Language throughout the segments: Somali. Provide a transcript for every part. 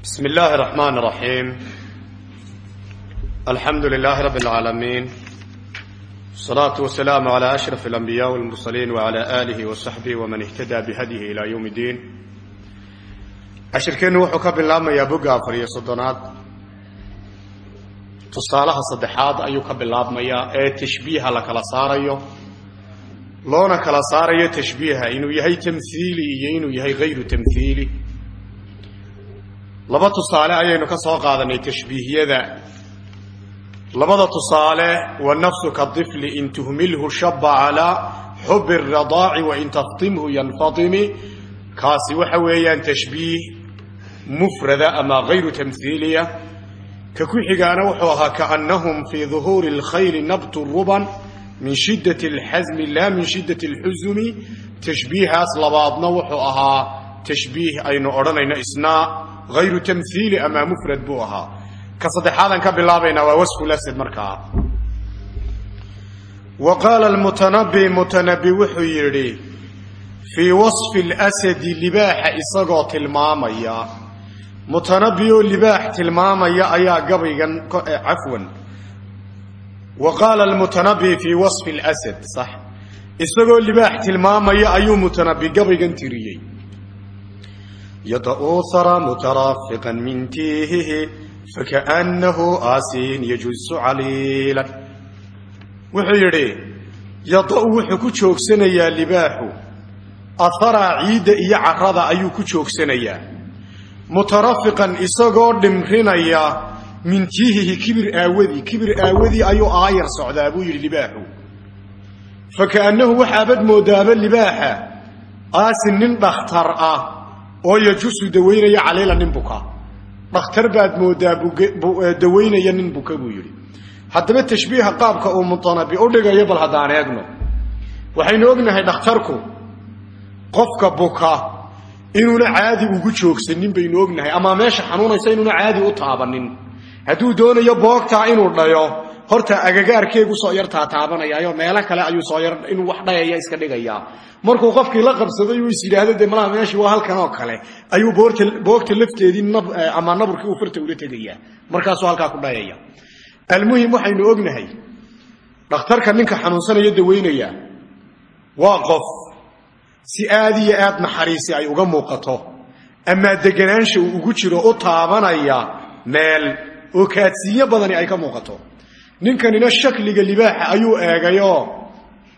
بسم الله الرحمن الرحيم الحمد لله رب العالمين الصلاة والسلام على أشرف الأنبياء والمرسلين وعلى آله وصحبه ومن اهتدى بهديه إلى يوم الدين cashirkeennu wuxuu ka bilaabmayaa bogga afar iyo soddonaad tusaalaha saddexaad ayuu ka bilaabmayaa ee tashbiiha la kala saarayo loona kala saarayo tashbiiha inuu yahay tamhiili iyo inuu yahay hayru tamhiili laba tusaale ayaynu ka soo qaadanay tashbiihiyada labada tusaale wa nafsu ka طifli in tuhmilhu shaba calaa xubi الradaaci wain taftimhu yanfatimi kaasi waxa weeyaan tashbiih mufrada ama hayru tamhiiliya ka ku xigaana wuxuu ahaa kaannahum fii duhuuri اlkhayli nabtu ruban min shidaة اlxasmi la min shidaة اlxusumi tashbiihaas labaadna wuxuu ahaa tashbiih aynu odhanayno isnaa hayru tamhiili ama mufrad buu ahaa ka saddexaadan ka bilaabaynaa waa wasfu lasad markaa wa qaala almutanabi mutanabi wuxuu yidhi fii wasfi اlasadi libaaxa isagoo tilmaamaya mutanabi oo libaax tilmaamaya ayaa gabaygan cafwan wa qaala almutanabi fii wasfi اlasad sax isagoo ayuu mutanabi gabaygan yada'uuhara mutarafiqan min tiihihi fakaannahu aasin yajusu caliilan wuxuu yidhi yada'u wuxuu ku joogsanayaa libaaxu aharaa ciidda iyo carada ayuu ku joogsanayaa mutarafiqan isagoo dhimrinaya min tiihihi kibir aawadii kibir aawadii ayuu aayar socdaa buu yidhi libaaxu fakaannahu waxaabad moodaaba libaaxa aasin nin dhakhtar oo yajusu dawaynaya caliila nin buka dhakhtar baad moodaa dawaynaya nin buka buu yidhi. Haddaba tashbiiha qaabka uu mutanabi u dhigayo bal haddaan eegno. Waxaynu ognahay dhakhtarku qofka buka inuuna caadi ugu joogsanin baynu ognahay ama meesha xanuunaysa inuuna caadi u taabanin hadduu doonayo boogtaa inuu dhayo horta agagaarkeegu soo yar taataabanayaayo meelo kale ayuu soo yar inuu wax dhayaya iska dhigayaa. Markuu qofkii la qabsaday uu is yidhaahdo dee malaha meeshii waa halkan oo kale. Ayuu boorta boogta lafteedii nab ama naburkii uu farta ula tegayaa. Markaasuu halkaa ku dhayaya. Almuhim waxaynu ognahay dhakhtarka ninka xanuunsanaya dawaynaya waa qof si aad iyo aad naxariisi ay uga muuqato amaa deganaansha uu ugu jiro u taabanaya meel oo kaadsiinyo badani ay ka muuqato ninkanina shakliga libaaxa ayuu eegayoo.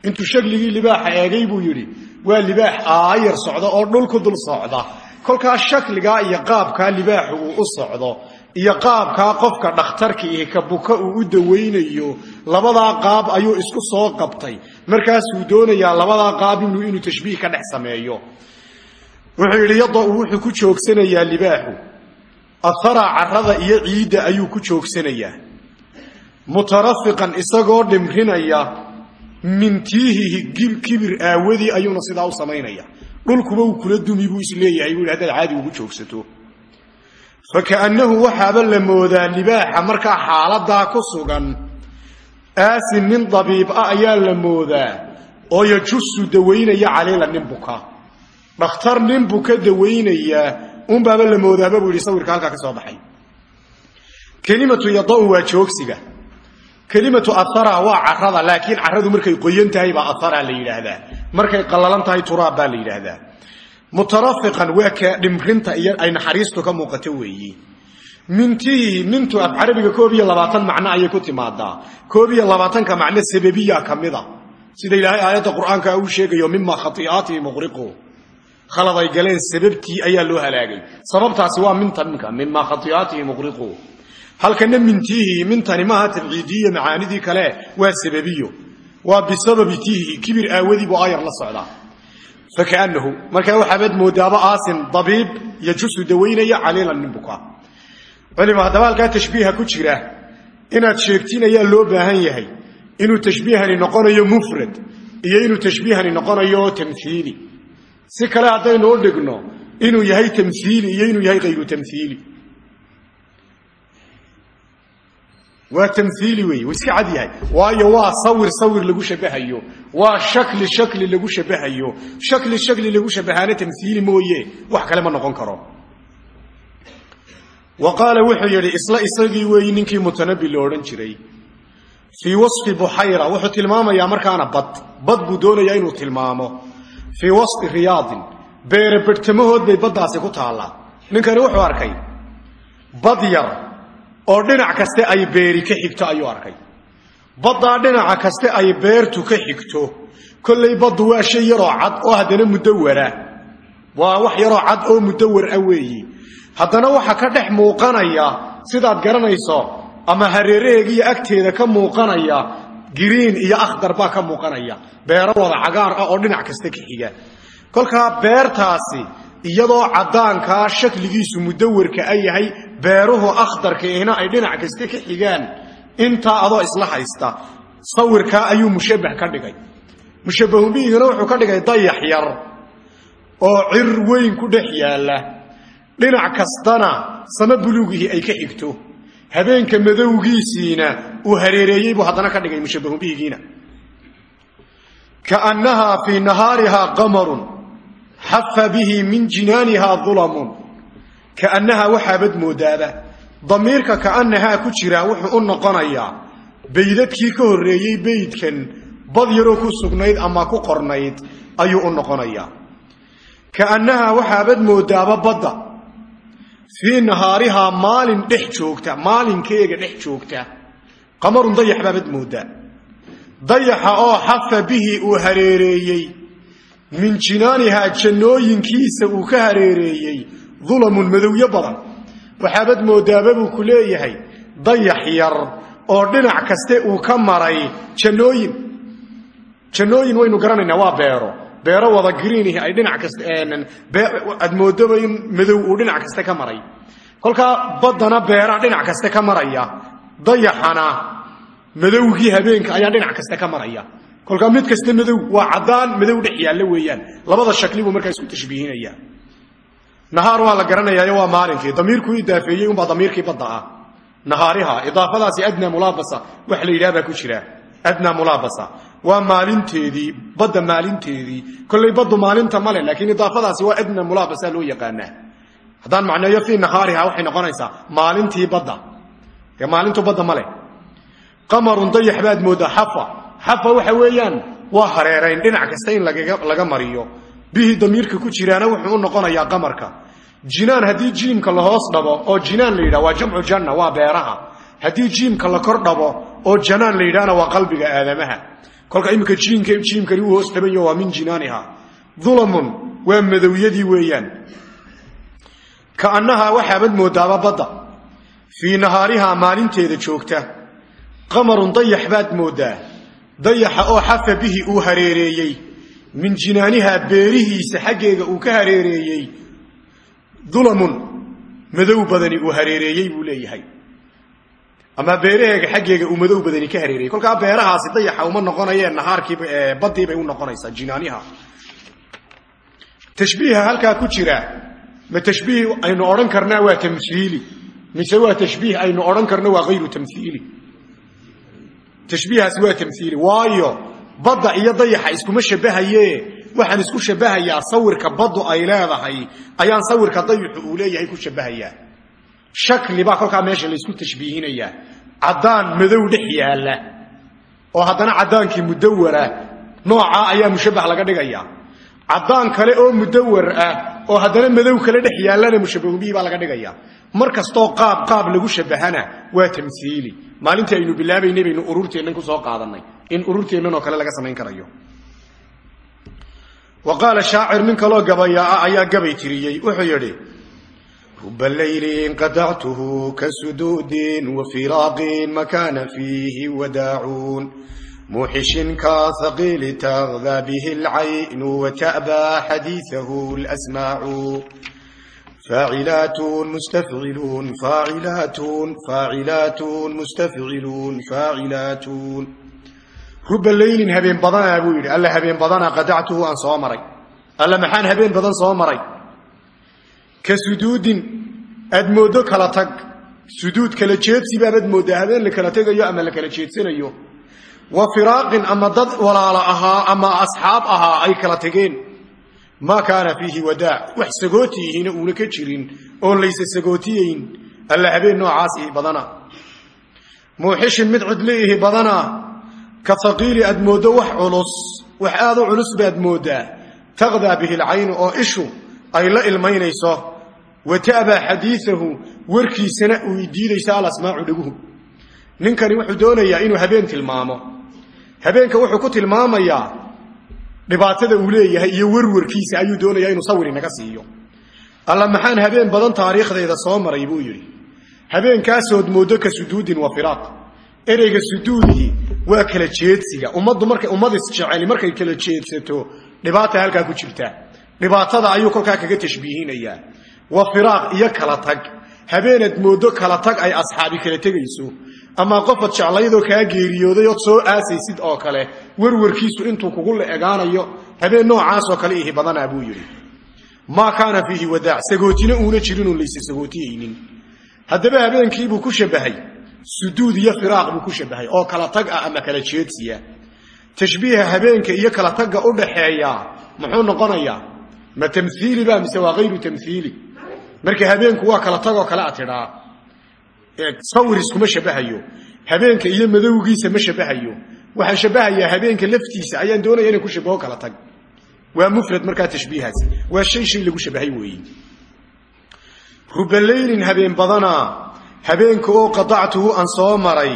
Intuu shakligii libaaxa eegay buu yidhi waa libaax aayar socda oo dhulku dul socda. Kolkaa shakligaa iyo qaabkaa libaaxu uu u socdo iyo qaabkaa qofka dhakhtarka ihi ka uu u dawaynayo labadaa qaab ayuu isku soo qabtay. Markaasuu doonayaa labadaa qaab inuu tashbiih ka dhex sameeyo. Wuxuu yidhi yadau wuxuu ku joogsanayaa libaaxu ahara carada iyo ciidda ayuu ku joogsanayaa mutarafiqan isagoo dhimrinaya min tiihihi kibir aawadii ayuuna sidaa u samaynaya dhulkuba uu kula dumi buu is leeyahay buu hadaad caadi ugu joogsato. Fakaannahu waxaaba la moodaa libaaxa markaa xaaladaa ku sugan aasin nin dabiib ah ayaa la moodaa oo yajusu dawaynaya caliila nin buka. Dhakhtar nin buka dawaynaya unbaaba la moodaaba buu yidhi sawirka halkaa ka soo baxay. Kelimatu yadau waa joogsiga kelimatu ahara waa carada laakiin caradu markay qoyan tahay baa ahara la yidhaahdaa. Markay qallalan tahay turaab baa la yidhaahdaa. Mutarafiqan waa ka dhimrinta iyo ay naxariistu ka muuqato weeyi. Mintihi mintu af carabiga koob iyo labaatan macno ayay ku timaadaa. Koob iyo labaatanka macno sababiya ka mida. Sida ilaahay aayadda qur'aanka uu sheegayo mima khaiaatihim uqriquu khalad galeen sababtii ayaa loo halaagay. Sababtaasi waa minta minka mima khaiaatihim uqriquu halkana mintihi mintani maaha tabciidiya macaanidii kale waa sababiyo. Waa bisababi tihi kibir aawadii buu la socdaa. Fakaanahu markaa waxaabaad moodaaba aasin dabiib yajusu dawaynaya caliilan nin buka culima haddaba halkaa tashbiiha ku jira. Inaad sheegtiin ayaa loo baahan yahay. Inuu tashbiihani noqonayo mufrad iyo inuu tashbiihani noqonayo tamhiili si kale haddaynu u dhigno inuu yahay tamhiili iyo inuu yahay hayru tamhiili waa tamhiili weeye wuu iska cad yahay. Waayo waa sawir sawir lagu shabahayo. Waa shakli shakli lagu shabahayo. Shakli shakli lagu shabahaana tamhiili mooye. Wax kale ma noqon karo. Wa qaala wuxuu yidhi isla isagii weeyi ninkii mutanabi lo odhan jiray. Fii wasfi buxayra wuxuu tilmaamayaa markaana bad. Bad buu doonayaa inuu tilmaamo. Fii wasfi riyaadin beere bedhtamahood bay baddaasi ku taallaa. Ninkani wuxuu arkay bad yar oo dhinac kaste ay beeri ka xigto ayuu arkay. Baddaa dhinaca kaste ay beertu ka xigto kollay baddu waa shay yaroo cad oo haddana mudawara waa wax yaroo cad oo mudawar ah haddana waxa ka dhex muuqanaya sidaad garanayso ama hareeraheega iyo agteeda ka muuqanaya giriin iyo akhdar baa ka muuqanaya. Beero wada cagaar ah oo dhinac kasta ka xiga. Kolkaa beertaasi iyadoo caddaankaa shakligiisu mudawarka a yahay beeruhu akhdarka ihna ay dhinac kasta ka xigaan. Intaa adoo isla haysta sawirkaa ayuu mushabbah ka dhigay. Mushabbahunbihigana wuxuu ka dhigay dayax yar oo cir weyn ku dhex yaalla. Dhinac kastana sama buluugihii ay ka xigto. Habeenka madowgiisiina uu hareereeyey buu haddana ka dhigay mushabbahunbihigiina kaannahaa fii nahaarihaa qamarun xafa bihi min jinaanihaa dulamun kaannahaa waxaabad moodaaba damiirka kaannahaa ku jiraa wuxuu u noqonayaa baydadkii ka horreeyey beydkan bad yaroo ku sugnayd ama ku qornayd ayuu u noqonayaa. Kaannahaa waxaabad moodaaba badda. Fii nahaarihaa maalin dhex joogta maalinkeega dhex joogta. Qamarun dayax baabad moodaa dayaxa oo xafa bihi uu hareereeyey min jinaanihaa jannooyinkiisa uu ka hareereeyey dulamun madowyo badan. Waxaabad moodaaba buu ku leeyahay dayax yar oo dhinac kaste uu ka maray jannooyin. Jannooyin waynu garanaynaa waa beero. Beero wada greenih ay dhinac kasta aad moodaba in madow uu dhinac kaste ka beeraa dhinac kaste ka maraya dayaxana madowgii habeenka dhinac kaste ka maraya kolkaa mid kasta madow waa caddaan madow dhex yaalla weeyaan. Labada shakli buu markaa isku tashbiihinaya. Nahaar waa la garanayaayo waa maalinkii. Damiirkuu idaafeeyey unbaa damiirkii badda ah. Nahaariha idaafadaasi adnaa mulaabasa wax la yidhaha baa ku jira. Adnaa mulaabasa. Waa maalinteedii badda maalinteedii. Kollay baddu maalinta male laakiin idaafadaasi waa adnaa mulaabasa loo yaqaanaa. Haddaan macneeyo fii nahaariha waxay noqonaysaa maalintii badda. Maalintu badda male qamarun dayax baad moodaa xafa xafa waxa weeyaan waa hareerayn dhinac kasta in laga mariyo. Bihi damiirka ku jiraana wuxuu u noqonayaa qamarka. Jinaan haddii jiimka la hoos dhabo oo jinaan la yidhaha waa jamcu janna waa beeraha. Haddii jiimka la kor dhabo oo janaan la yidhahna waa qalbiga aadamaha. Kolka jiimka jiimkani uu hoos dhabanyo waa min jinaaniha. Dulamun waa madowyadii weeyaan. Kaannahaa waxaabad moodaaba badda. Fii nahaarihaa maalinteeda joogta. Qamarun dayax baad moodaa dayaxa oo xafa bihi uu hareereeyey. Min jinaanihaa beerihiisa xaggeega uu ka hareereeyey. Dulamun madow badani uu hareereeyey buu leeyahay. Ama beeraheega xaggeega uu madow badani ka hareereeyey. Kolkaa beerahaasi dayaxa uma noqonayeen nahaarkiiba badii bay u noqonaysaa jinaaniha. Tashbiiha halkaa ku jira. Ma tashbiih aynu odhan karnaa waa tamhiili mise waa tashbiih aynu odhan karno waa hayru tamhiili tashbiihaasi waa tamhiili waayo badda iyo dayaxa iskuma shabahaye. Waxaan isku shabahayaa sawirka baddu ay leedahay. Ayaan sawirka dayaxu uu leeyahay ku shabahayaa. Shakli baa kolkaa meesha laysku tashbiihinayaa. Caddaan madow dhex yaalla. Oo haddana caddaankii mudawara noocaa ayaa mushabbah laga dhigayaa caddaan kale oo mudawar ah oo haddana madow kale dhex yaallana mushabbahubihii baa laga dhigayaa mar kastoo qaab qaab lagu shabbahana waa tamhiili maalintii aynu bilaabaynay baynu ururteennan ku soo qaadanay in ururteennan oo kale laga samayn karayo. Wa qaala shaacir nin kaloo gabayaa ayaa gabay tiriyey. Wuxuu yidhi ruba laylin qadactuhu ka suduudin wa firaaqin makaana fiihi wadaacuun. Muuxishin ka haqiili tagdaa bihi alcaynu wata'baa xadiisahu lasmaacu faacilaatun mustafciluun faacilaatun faacilaatun mustafciluun faacilaatun ruba laylin habeen badanaa buu yidhi alla habeen badanaa qadactuhu aan soo maray alla maxaan habeen badan soo maray ka suduudin aad mooddo kala tag suduud kala jeedsi baabaad mooddaa habeen la kala tegayo ama la kala jeedsanayo wa firaaqin ama maa kaana fiihi wadaac wax sagootiyihiina uuna ka jirin oon layse sagootiyeyn alla habeen noocaas ihi badana muuxishin mid cidli ihi badana ka haqiili aad mooddo wax culus wax aad u culus baad mooddaa taqdaa bihi lcaynu oo ishu ay la ilmaynayso wa ta'baa xadiiahu warkiisana uu diidaysa alasmaacu dhiguhu ninkani wuxuu doonayaa inuu habeen tilmaamo habeenka wuxuu ku dhibaatada uu leeyahay iyo warwarkiisa ayuu doonayaa inuu sawir inaga siiyo. Alla maxaan habeen badan taariikhdayda soo maray buu yidhi. Habeenkaasood mooddo ka suduudin wa firaaq. Ereyga suduudii waa kala jeedsiga. Ummaddu markay ummad isjeceli markay kala jeedsato dhibaata halkaa ku jirta dhibaatada ayuu kolkaa kaga tashbiihinayaa wa firaaq iyo kala tag habeenaad mooddo kala tag ay asxaabi kala tegayso. Ama qofad jeclaydoo kaa geeriyooday ood soo aasaysid oo kale warwarkiisu intuu kugu la egaanayo habeen noocaasoo kale ihi badanaa buu yidhi. Maa kaana fiihi wadaac sagootina uuna jirinun laysa sagootiyaynin haddaba habeenkiibuu ku shabahay suduud iyo firaaq buu ku shabahay oo kala tag ah ama kala jeedsiya. Tashbiiha habeenka iyo kala tagga u dhaxeeya muxuu noqonayaa ma tamhiili ba mise waa hayru tamhiili marka habeenku waa kala tagoo kale a tidhaa sawir iskuma shabahayo habeenka iyo madowgiisa ma shabahayo. Waxaan shabahayaa habeenka laftiisa ayaan doonaya inay ku shabaho kala tag. Waa mufrad markaa tashbiihaasi waa shay shay lagu shabahay weeye. Rubalaylin habeen badanaa habeenka oo qadactuhu aan soo maray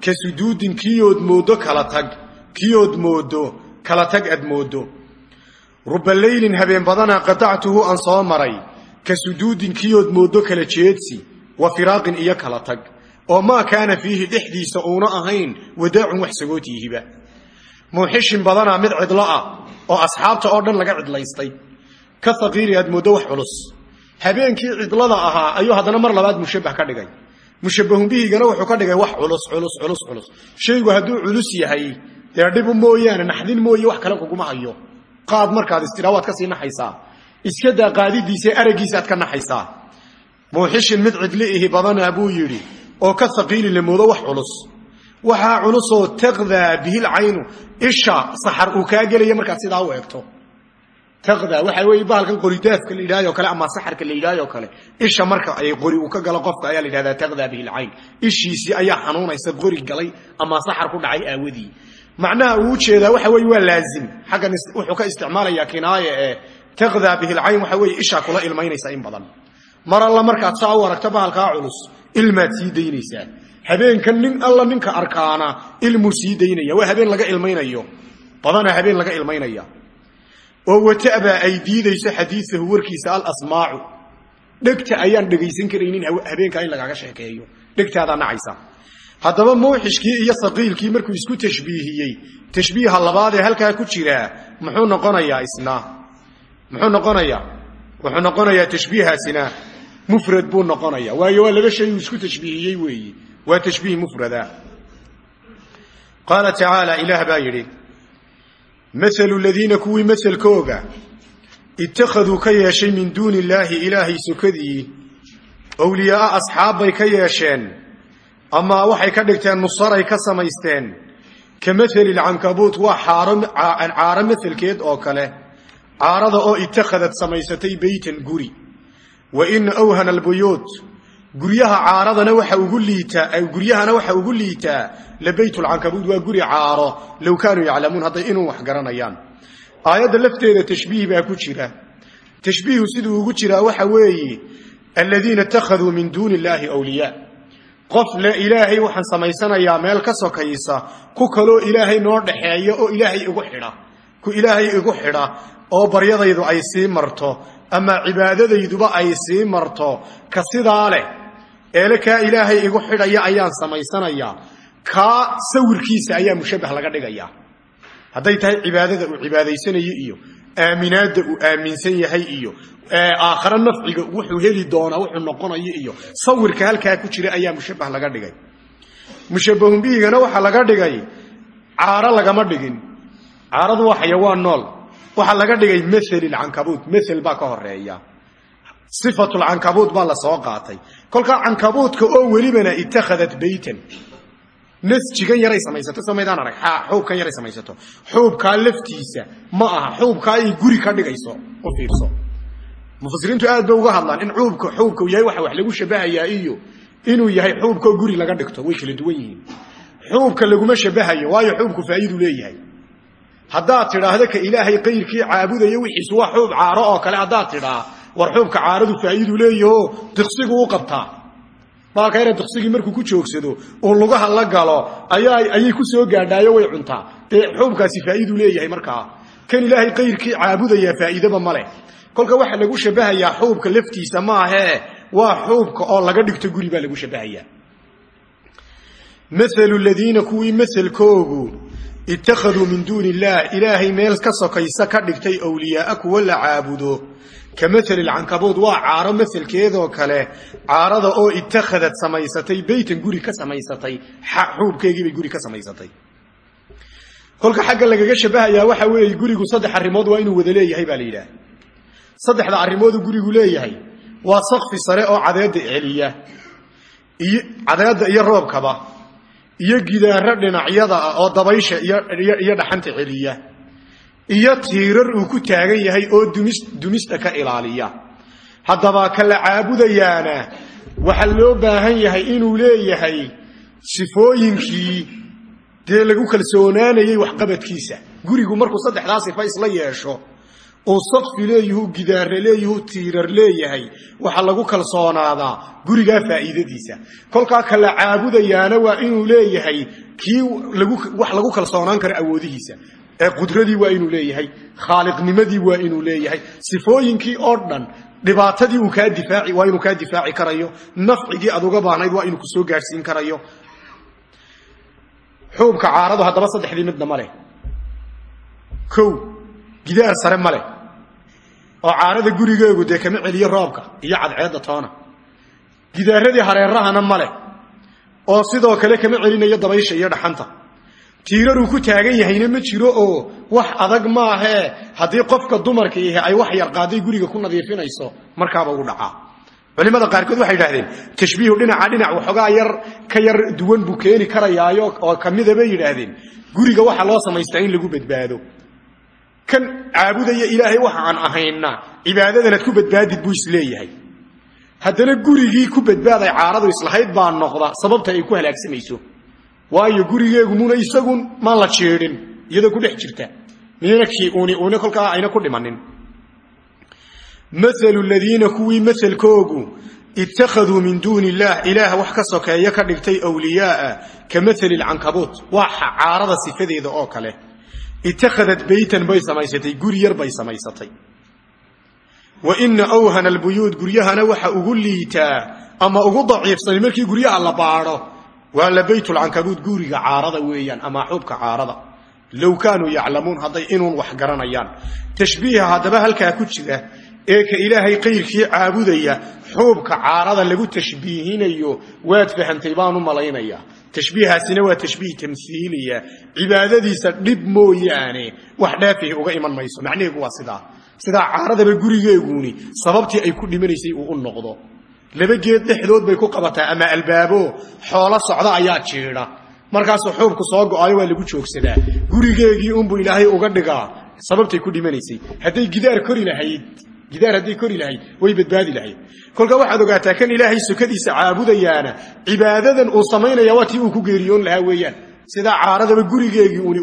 kiyood mooddo kala tag. Kiyood mooddo kala tag aad mooddo. Rubalaylin habeen badanaa qadactuhu aan soo ka suduudin kiyood mooddo kala jeedsi wa firaaqin iyo kala tag oo maa kaana fiihi dhexdiisa uuna ahayn wadaacun wax sagootiihiba muuxishin badanaa mid cidlo ah oo asxaabta oo dhan laga cidlaystay. Ka haqiiri aad mooddo wax culus. Habeenkii cidlada ahaa ayuu haddana mar labaad mushabbah ka dhigay. Mushabbahun bihigana wuxuu ka dhigay wax culus culus culus culus. Shaygu hadduu culus yahay dee dhibu mooyaane naxdin mooye wax kale kuguma hayo. Qaad markaad istidhaa waad ka iska daa qaadidiisa araggiisaaad ka naxaysaa. Muuxishin mid cidli ihi badanaa buu yidhi oo ka haqiili la wax culus. Waxaa culusoo taqdaa bihil caynu isha saxar uu kaa gelaya markaad sidaa u eegto. Taqdaa waxaa weeye bahalkan qoridaafka la yidhahyo kale ama saxarka la yidhahyo kale isha marka ay qori uu ka galo qofka ayaa la yidhahdaa taqdaa bihil cayn. Ishiisii ayaa xanuunaysa qori galay ama saxar ku dhacay aawadii. Macnaha uu u jeedaa waxa weye waa laazim. Xaggan wuxuu ka isticmaalayaa kinaaye ee taqdaa bihil cayn waxa weeye ishaa kula ilmaynaysa in badan. Mar alla markaad saa u aragto bahalkaa culus ilmaad sii daynaysaa. Habeenka nin alla ninka arkaana ilmuu sii daynaya. Waa habeen laga ilmaynayo. Badana habeen laga ilmaynaya. Oo wata'baa ay diidayso xadiiahu warkiisa alasmaacu. Dhegta ayaan dhegaysan karaynin habeenkaa in lagaaga sheekeeyo. Dhegtaadaa nacaysa. Haddaba muuxishkii iyo saqiilkii markuu isku tashbiihiyey tashbiiha labaadee halkaa ku jiraa muxuu noqonayaa isna muxuu noqonayaa wuxuu noqonayaa tashbiihaasina. Mufrad buu noqonaya. Waayo waa laba shay uu isku tashbiihiyey weeyi. Waa tashbiih mufrada. Qaala tacaala ilaah baa yidhi maalu ladiina kuwii maselkooga ittakhaduu ka yeeshay min duuni illaahi ilaahay sokadii owliyaaa asxaab bay ka yeesheen ama waxay ka dhigteen nusaray ka samaysteen ka maali lcankabuut waa caaro maselkeed oo kale caarada oo ittakhadad samaysatay beytan guri. Wa ina awhana albuyuut guryaha caaradana waxa ugu liitaa guryahana waxa ugu liitaa labaytulcankabuud waa guri caaro. Low kaanuu yaclamuun hadday inuu wax garanayaan. Aayadda lafteeda tashbiih baa ku jira. Tashbiihu siduu ugu jiraa waxa weeye aladiina ittakhaduu min duuni illaahi wliyaa qof le ilaahay waxaan samaysanayaa meel ka sokaysa ku kaloo ilaahay noo dhaxeeya oo ilaahay igu xidha. Ku ilaahay igu xidha oo baryadaydu ay sii marto ama cibaadadayduba ay sii marto ka sidaa leh eele ilaahay igu xidhaya ayaan samaysanayaa kaa sawirkiisa ayaa mushabbah laga dhigayaa hadday tahay cibaadada uu cibaadaysanayo iyo aaminaadda uu aaminsan yahay iyo aakhare nafciga wuxuu heli doonaa wuxuu noqonayo iyo sawirka halkaa ku jira ayaa mushabbah laga dhigay. Mushabbahun bihigana waxaa laga dhigay caaro lagama dhigin. Caaradu waa xayawaan nool waxaa laga dhigay mael cankabuut mael baa ka horreeya. Sifatulcankabuut baa la soo qaatay. Kolkaa cankabuutka oo welibana itakhadat beytan nasjigan yaray samaysato. Samaydaan arag. Xuubkan yaray samaysato. Xuubkaa laftiisa ma aha. Xuubkaa ay guri ka dhigayso u fiirso. Mufasiriintu aad bay uga hadlaan in xuubka xuubka yahay waxa wax lagu shabahayaa iyo inuu yahay xuubkao guri laga dhigto. Way kala duwan yihiin. Xuubka laguma shabahayo waayo xuubku faa'iidu leeyahay haddaad tidhaahdo ka ilaahay qayrkii caabudaya wixiisu waa xuub caaro oo kale haddaad tidhaa war xuubka caaradu faa'iidu leeyaho diqsigu u qabtaa baalkayna diqsigii markuu ku joogsado uu lugaha la galo ayay ku soo gaadhaayo way cuntaa dee xuubkaasi faa'iidu leeyahay markaa kan ilaahay qayrkii caabudayaa faa'iidaba ma leh. Kolka waxa lagu shabahayaa xuubka laftiisa maahee waa xuubka oo laga dhigto guri baa lagu shabahayaa. Maalu ladiina kuwii maselkoogu ittakhaduu min duuni illaah ilaahay meel ka sokaysa ka dhigtay awliyaaa kuwa la caabudo ka maali lcankabuud waa caaro maselkeedoo kale caarada oo ittakhadad samaysatay beytan guri ka samaysatay xuubkeegiibay guri ka samaysatay kolka xagga lagaga shabahayaa waxa weeye gurigu saddex arrimood waa inuu wada leeyahay baa la yidhaah saddexda arrimoodu gurigu leeyahay waa sakfi sare oo cadeedda celiya iyo cadeedda iyo roobkaba iyo gidaaro dhinacyada ah oo dabaysha iyo dhaxanta celiya. Iyo tiirar uu ku taagan yahay oo dumista ka ilaaliya. Haddaba ka la caabudayaana waxaa loo baahan yahay inuu leeyahay sifooyinkii dee lagu kalsoonaanayay waxqabadkiisa. Gurigu markuu saddexdaa sifa isla yeesho uu sakfi leeyahuu gidaare leeyahuu tiirar leeyahay waxaa lagu kalsoonaadaa gurigaa faa'iidadiisa. Kolkaa ka la caabudayaana waa inuu leeyahay kii wax lagu kalsoonaan karo awoodihiisa. Ee qudradii waa inuu leeyahay khaaliqnimadii waa inuu leeyahay sifooyinkii oo dhan dhibaatadii uu kaa difaaci waa inuu kaa difaaci karayo nafcigii aad uga baahnayd waa inuu ku soo gaadhsiin karayo. Xuubka caaradu haddaba saddexdii midna ma leh. Kow gidaar sare ma leh oo caarada gurigeegu dee kama celiyo roobka iyo cadceedda toona. Gidaaradii hareerahana ma leh oo sidoo kale kama celinayo dabaysha iyo dhaxanta. Tiiraruu ku taagan yahayna ma jiro oo wax adag maahee haddii qofka dumarka ihi ay wax yarqaaday guriga ku nadiifinayso markaaba ugu dhacaa. Culimada qaarkood waxay idhahdeen tashbiihu dhinaca dhinac waxoogaa yar ka yar duwan buu keeni karayaayo oo kamida bay yidhaahdeen guriga waxa loo samaystaa in lagu badbaado kan caabudaya ilaahay waxa aan ahayna cibaadadanaad ku badbaadid buu is leeyahay haddana gurigii ku badbaaday caaradu islahayd baa noqda sababta ay ku halaagsamayso waayo gurigeegu muna isagun maan la jeedhin iyadoo ku dhex jirta. Uuna kolkaa ayna ku dhimanin maalu ladiina kuwii maselkoogu ittakhaduu min duuni illaah ilaah wax ka sokeeya ka dhigtay wliyaaa ka maali lcankabuut waa caarada sifadeeda oo kale ittakhadad beytan bay samaysatay guri yar bay samaysatay wa ina awhana albuyuud guryahana waxa ugu liitaa ama ugu daciifsani markii guryaha la baadho waa la baytulcankabuud guriga caarada weeyaan ama xubka caarada low kaanuu yaclamuun hadday inuun wax garanayaan tashbiiha haddaba halkaa ku jira ee ka ilaahay qayrkii caabudaya xuubka caarada lagu tashbiihinayo waad fahamtay baan u tashbiihaasina waa tashbiih tamhiiliya cibaadadiisa dhib mooyaane wax dhaafihi uga iman mayso macnaheegu waa sidaa sidaa caaradaba gurigeeguuni sababtii ay ku dhimanaysay uu u noqdo laba geed dhexdood bay ku qabataa ama albaabo xoolo socda ayaa jiidha markaasuu xuubku soo go'ayo waa lagu joogsadaa gurigeegii unbuu ilaahay uga dhigaa sababtay ku dhimanaysay hadday gidaar kori lahayd gidaar hadday kori lahayd way badbaadi lahayd. Kolkaa waxaad ogaataa kan ilaahay sokadiisa caabudayaana cibaadadan uu samaynaya waa uu ku geeriyoon lahaa weeyaan. Sidaa caaradaba gurigeegii uni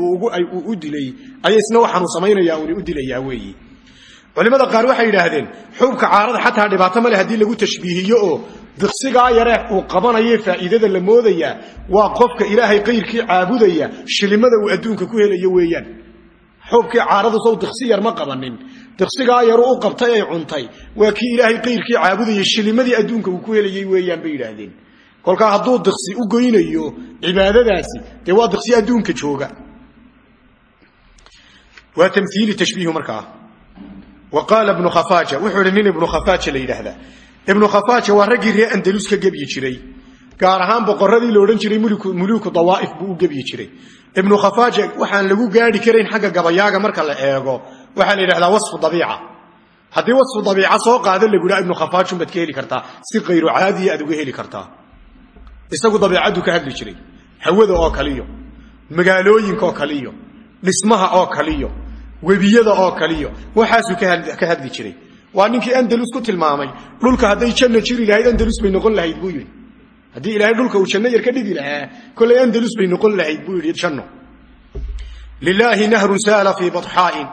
u dilay aya isna waxaanuu samaynaya uni u dilayaa weeyi. Culimada qaar waxay yidhaahdeen xuubka caarada xataa dhibaato male haddii lagu tashbiihiyo oo diqsigaa yare uu qabanaye faa'iidada la moodayaa waa qofka ilaahay qayrkii caabudaya shilimada uu adduunka ku helayo weeyaan. Xuubkii caaradu sow diqsi yar ma qabanin diqsigaa yaru u qabtay ay cuntay. Waa kii ilaahay qayrkii caabudayay shilimadii adduunka uu ku helayay weeyaan bay yidhaahdeen. Kolkaa hadduu diqsi u goynayo cibaadadaasi dee waa diqsi adduunka jooga. Waa tamiili tashbiihu markaa wa qaala ibnu wuxuu ihi nin ibnu khafaaja la yidhaahdaa. Waa raggii reer andalus ka gebyi jiray. Gaar ahaan boqoradii la odhan jiray muluuku dawaa'if buu u jiray. Ibnu khafaaja waxaan lagu gaari karayn xagga gabayaaga marka la eego waxaa la yidhahdaa wasfu dabiica. Haddii dabiica soo qaada lagu yidhaha ibnu khafaajun baad ka heli kartaa. Si kayru caadiya aad uga heli kartaa. Isagu dabiicaddu ka hadli jiray. Hawada oo kaliyo magaalooyinka oo kaliyo dhismaha oo kaliyo webiyada oo kaliyo waxaasuu ka hadli jiray. Waa ninkii andalus ku tilmaamay dhulka hadday janno jiri lahayd andalus bay noqon lahayd buu yidhi. Haddii ilaahay dhulka uu janno yar ka dhigi lahaa kollay andalus bay noqon lahayd buu yidhi janno. Lilaahi nahrun saala fii badxaa'in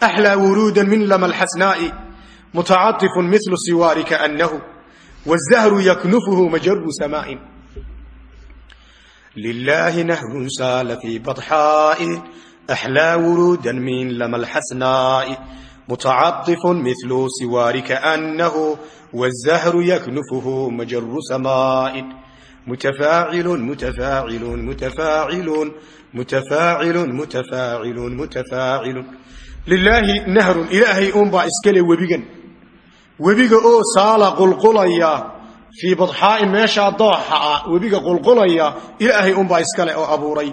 axlaa wuruudan min lama alxasnaa'i mutacaطifun milu siwaari kaannahu wazahru yaknufuhu majaru samaa'in لله نهر سال في بطحاء أحلى ورودا من لما الحسناء متعطف مثل سوار كأنه والزهر يكنفه مجر سماء متفاعل متفاعل متفاعل متفاعل متفاعل متفاعل lilaahi nahrun ilaahay uunbaa iskale webigan. Webiga oo saala qulqulaya fii badxaa'in meeshaa dooxa ah webiga qulqulaya ilaahay uunbaa iskale oo abuuray.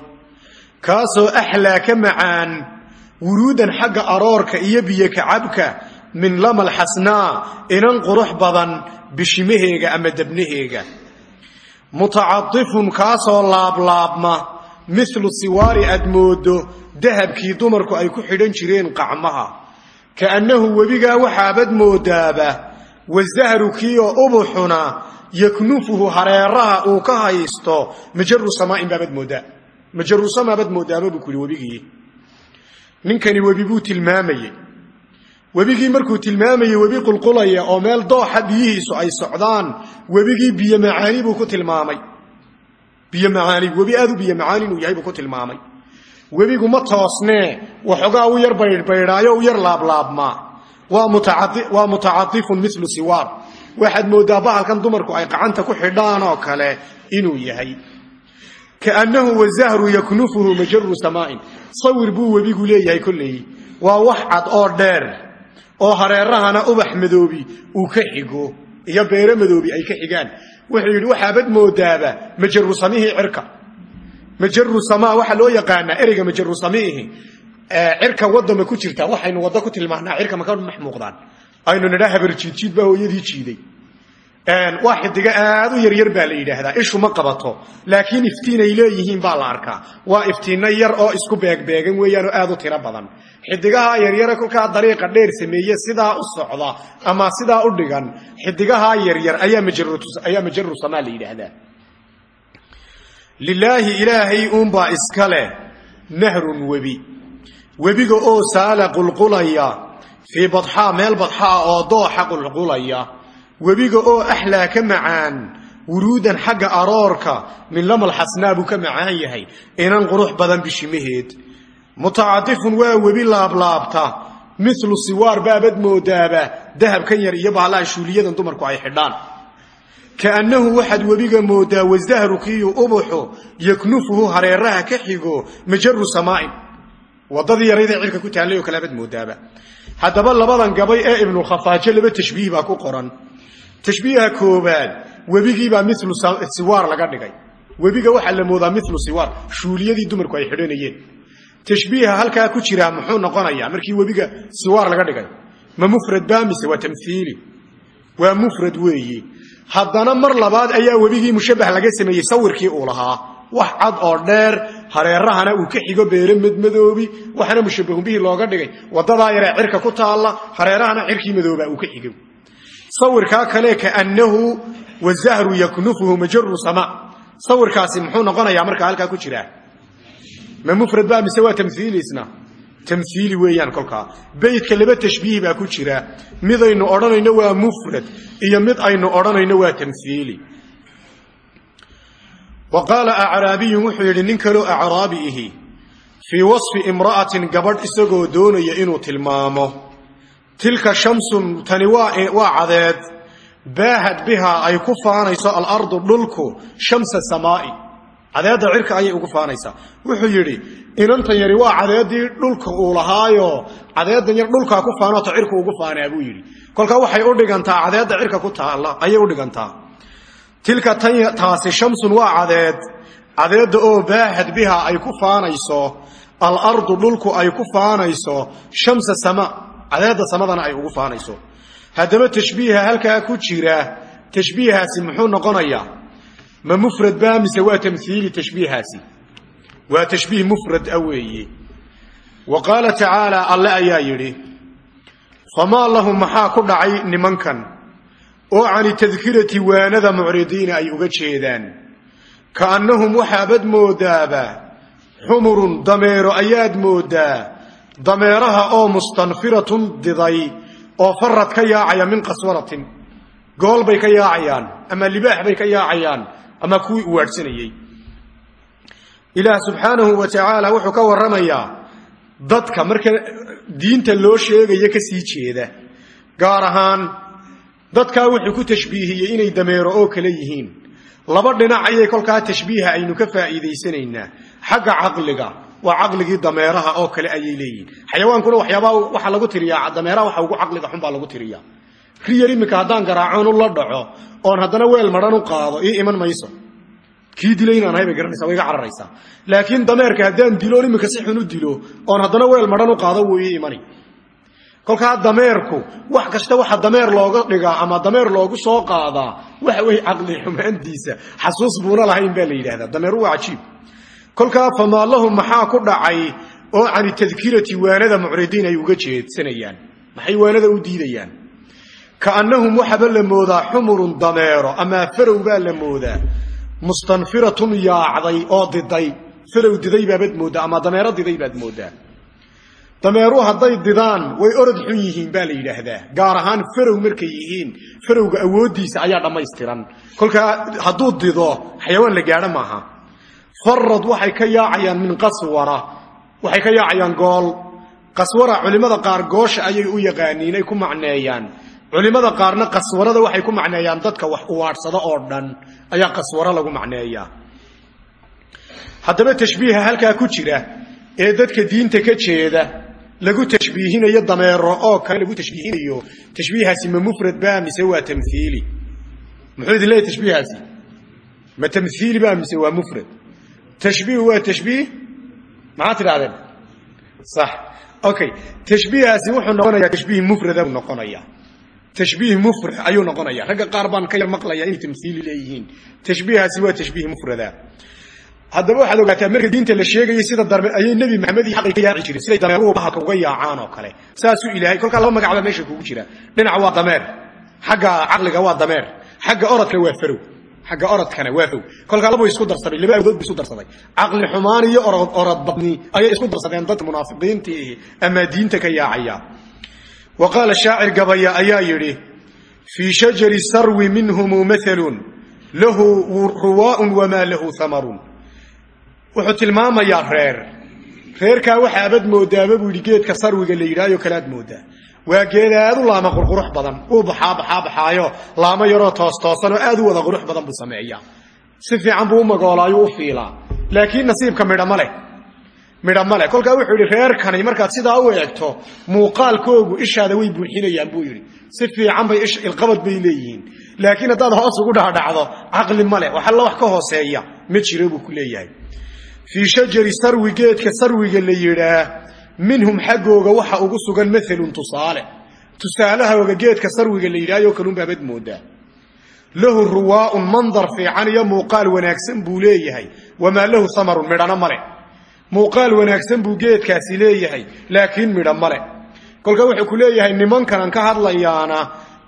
Kaasoo axlaa ka macaan wuruudan xagga aroorka iyo biyokacabka min lamal xasnaa inan qurux badan bishimaheega ama debnaheega mutacatifun kaasoo laablaabma milu siwaari aad moodo dahabkii dumarku ay ku xidhan jireen qacmaha kaannahu webigaa waxaabad moodaaba wazahru kiioo ubuxuna yaknufuhu hareeraha uu ka haysto majaru samaain baabad moodaa. Majaru samaabaad moodaaba buu kuhi webigii. Ninkani webi buu tilmaamayey webigii markuu tilmaamayey webi qulqulaya oo meel dooxa biyihiisu ay socdaan webigii biyo macaani buu ku tilmaamay. Biyo macaani webi aad biyo macaani inuu yahay buu ku tilmaamay webigu ma toosnee waxoogaa u yar baydhbaydhaayo u yar laablaabmaa waa mutacaifun milu siwaar. Waxaad moodaa bahalkan dumarku ay qacanta ku xidhaan oo kale inuu yahay. Kaannahu wazahru yaknufuhu majaru samaain. Sawir buu webigu leeyahay kolley. Waa wax cad oo dheer oo hareerahana ubax madoobi uu ka xigo iyo beere madoobi ay ka xigaan. Wuxuu yidhi waxaabad moodaaba majaru samihii cirka majaru samaa waxaa loo yaqaanaa ereyga majaru samiihi. Cirka wadama ku jirta waxaynu waddo ku tilmaanaa cirka maka max muuqdaan aynu nidhaa habar jiidjiid baa hooyadii jiiday. Waa xidigo aad u yaryar baa la yidhaahdaa. Ishu ma qabato. Laakiin iftiinay leeyihiin baa la arkaa. Waa iftiinno yar oo isku beegbeegan weeyaan oo aad u tiro badan. Xidigahaa yaryare kolkaa dariiqa dheer sameeye sidaa u socda ama sidaa u dhigan. Xidigahaa yaryar ayaa majaru samaa la yidhaahdaa lilaahi ilaahay uunbaa iska leh nahrun webi. Webiga oo saala qulqulaya fii badxaa meel badxaa oo dooxa qulqulaya. Webiga oo axlaa ka macaan wuruudan xagga aroorka min lamal xasnaa buu ka macaan yahay inan qurux badan bishimaheed. Mutacatifun waa webi laablaabta milu siwaar baabad moodaaba dahabkan yar iyo bahallaha shuuliyadan dumarku ay xidhaan kaannahu waxaad webiga moodaa wasdahru kiiyu ubuxu yaknufuhu hareeraha ka xigo majaru samaain wadadii yarayda cirka ku taallay oo kaleabad moodaaba. Haddaba labadan gabay ee ibnukhafaajo laba tashbiih baa ku qoran. Tashbiiha koobaad webigiibaa milu siwaar laga dhigay. Webiga waxaa la moodaa milu siwaar shuuliyadii dumarku ay xidhanayeen tashbiiha halkaa ku jiraa muxuu noqonayaa markii webiga siwaar laga dhigay? Ma mufrad baa mise waa haddana mar labaad ayaa webigii mushabbah laga sameeyey sawirkii uu lahaa. Wax cad oo dheer hareerahana uu ka xigo beere madmadoobi waxaana mushabbahun bihii looga dhigay. Wadadaa yaree cirka ku taalla hareerahana cirkii madooba uu ka xigo. Sawirkaa kale kaannahu wazahru yaknufuhu majaru sama. Sawirkaasi muxuu noqonayaa markaa halkaa ku jiraa ma mufrad ba mise waa tamhiilisna tamhiili weeyaan kolkaa. Beydka laba tashbiih baa ku jira. Midaynu odhanayno waa mufrad iyo mid aynu odhanayno waa tamhiili wa qaala acraabiyun wuxuu yidhi nin kaloo acraabi ihi fii wasfi imra'atin gabadh isagoo doonaya inuu tilmaamo. Tilka shamsun tani waa cadeed. Baahad bihaa ay ku faanayso alardu dhulku shamsa samaa'i cadeedda cirka ayay ugu faanaysaa. Wuxuu yidhi inantan yari waa cadeeddii dhulka uu lahaayo. Cadeeddan yar dhulkaa ku faanooto cirku ugu faanaa buu yidhi. Kolkaa waxay u dhigantaa cadeedda cirka ku taalla ayay u dhigantaa. Tilka taasi shamsun waa cadeed. Cadeedda oo baahad bihaa ay ku faanayso alardu dhulku ay ku faanayso shamsa sama cadeedda samadana ay ugu faanayso. Haddaba tashbiiha halkaa ku jira. Tashbiihaasi muxuu noqonayaa ma mufrad baa mise waa tamhiili tashbiihaasi? Waa tashbiih mufrad a weeye. Wa qaala tacaala alle ayaa yidhi famaa lahum maxaa ku dhacay nimankan? Oo cani tadkirati waanada mucridiina ay uga jeedaan. Kaannahum waxaabad moodaaba xumurun dameero ayaad moodaa. Dameeraha oo mustanfiratun diday oo farad ka yaacaya min qaswaratin. Gool ka yaacayaan ama libaax bay ka yaacayaan ama kuwii uwaadhsanayey ilaah subxaanahu wa tacaala wuxuu ka warramayaa dadka marka diinta loo sheegayo ka sii jeeda gaar ahaan dadkaa wuxuu ku tashbiihiyey inay dameero oo kale yihiin. Laba dhinac ayay kolkaa tashbiiha aynu ka faa'iidaysanaynaa xagga caqliga waa caqligii dameeraha oo kale ayay leeyihiin. Xayawaankuna waxyaabaa waxaa lagu tiriyaa dameeraha waxa ugu caqliga xun baa lagu tiriyaa. Riyar iminka haddaan garaacoon u la dhaco oon haddana weel madhan u qaado ii iman mayso. Kii dilay inaan ahay bay garanaysa way iga cararaysaa laakiin dameerka haddaan dilo iminka si xun u dilo oon haddana weel madhan u qaado wuu ii imani. Kolkaa dameerku wax kasta waxa dameer looga dhigaa ama dameer loogu soo qaadaa waxa wey caqli xumaantiisa xasuus buuna lahayn baa la yidhahdaa dameeru waa cajiib. Kolkaa famaa lahum maxaa ku dhacay oo cani tadkirati waanada mucridiin ay uga jeedsanayaan? Maxay waanada u diidayaan kaannahum waxaba la moodaa xumurun dameero ama farow baa la moodaa. Mustanfiratun yaacday oo diday. Farow diday baabad mooddaa ama dameero diday baad mooddaa dameeruhu hadday didaan way orod xun yihiin baa la yidhaahdaa. Gaar ahaan farow markay yihiin farowga awooddiisa ayaa dhammaystiran. Kolkaa hadduu dido xayawaan la gaadho maaha. Farad waxay ka yaacayaan min qaswara. Waxay ka yaacayaan gool. Qaswara culimmada qaar goosha ayay u yaqaaniin ku macneeyaan culimmada qaarna qaswarada waxay ku macneeyaan dadka wax uwaadhsado oo dhan ayaa qaswaro lagu macneeyaa haddaba tashbiiha halkaa ku jira ee dadka diinta ka jeeda lagu tashbiihinayo dameero oo kale lagu tashbiihinayo tashbiihaasi ma mufrad ba mise waa tamhiili muxuu idin leeyahy tashbiihaasi? Ma tamhiili ba mise waa mufrad? Tashbiih waa tashbiih? Maxaad tidhahdeen? Sax. Okay tashbiihaasi wuxuu noqonayaa tashbiih mufrada buu noqonayaa tashbiih mufrad ayuu noqonaya ragga qaar baan ka yar maqlaya inay tamhiili leeyihiin tashbiihaasi waa tashbiih mufrada haddaba waxaad ogaataa marka diinta la sheegayay sida darbe ayay nebi maxamed iyo ka yaaci jireen siday dameeruhu bahalka uga yaacaan oo kale saasuu ilaahay kolkaa laba magac meesha kugu jira dhinaca waa dameer xagga caqliga waa dameer xagga orodka waa farow xagga orodkana waa fow kolkaa labuu isku darsaday laba awdood bu isku darsaday caqli xumaan iyo orod badni ayay isku darsadeen dadka munaafiqiintii ama diinta ka yaacaya wa qaala shaacir gabaya ayaa yidhi fii shajari sarwi minhumu mathalun lahu ruwaaun wamaa lahu hamarun wuxuu tilmaamayaa reer. Reerkaa waxa abad moodaaba buu yidhi geedka sarwiga la yidhahyo kale aad moodaa. Waa geed aad u laama qurqurux badan. Uu baxaa baxaa baxaayo laamo yaroo toos toosan oo aad u wada qurux badan buu sameeyaa. Si fiican buu u magoolaayuu u laakiin nasiibka midha ma leh midha ma leh. Kolkaa wuxuu yidhi reerkani markaad sidaa u eegto muuqaalkoogu ishaada way buuxinayaan buu yidhi. Si fiican bay ish ilqabad bay leeyihiin. Laakiin haddaad hoos ugu dhacdhacdo caqli ma leh. Waxalla wax ka hooseeya ma jiro buu ku leeyahay. Fii shajari sarwi geedka sarwiga la yidhaah minhum xaggooga waxa ugu sugan maalun tusaale. Tusaalahooga geedka sarwiga la yidhaahyo kalunbaabad moodaa lahu ruwaaun mandar fiican iyo muuqaal wanaagsan buu leeyahay. Wamaa lahu samarun midhana male muuqaal wanaagsan buu geedkaasi leeyahay laakiin midha male kolka wuxuu ku leeyahay nimankanan ka hadlayaana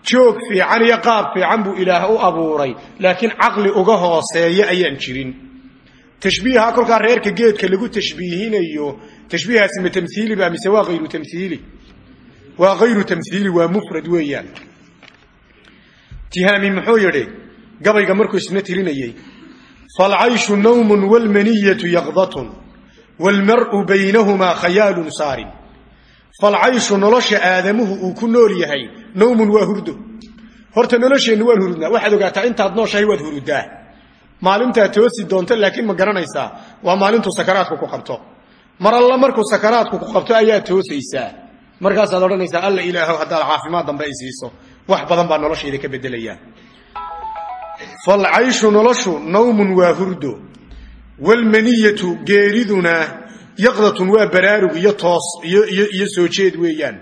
joog fiican iyo qaab fiican buu ilaah u abuuray laakiin caqli uga hooseeya ayaan jirin. Tashbiiha kolkaa reerka geedka lagu tashbiihinayo tashbiihaasi ma tamhiili ba mise waa hayru tamhiili waa hayru tamhiili waa mufrad weeyaan. Tihaami muxuu yidhi gabayga markuu isna tirinayey falcayshu nawmun wlmaniyatu yaqdatun wlmar'u baynahumaa khayaalun saarin falcayshu nolosha aadamuhu uu ku nool yahay nawmun waa hurdo horta nolosheennu waan hurudnaa waxaad ogaataa intaad nooshahay waad hurudaa. Maalintaa toosi doonto laakiin ma garanaysaa waa maalintuu sakaraadku ku qabto. Mar alla markuu sakaraadku ku qabto ayaa toosaysaa markaasaad odhanaysaa alla ilaahow haddaad caafimaad dambe ay siiso wax badan baa noloshayda ka bedelayaa falcayshu noloshu nawmun waa hurdo waalmaniyatu geeriduna yaqdatun waa baraarug iyo toos iyo soo jeed weeyaan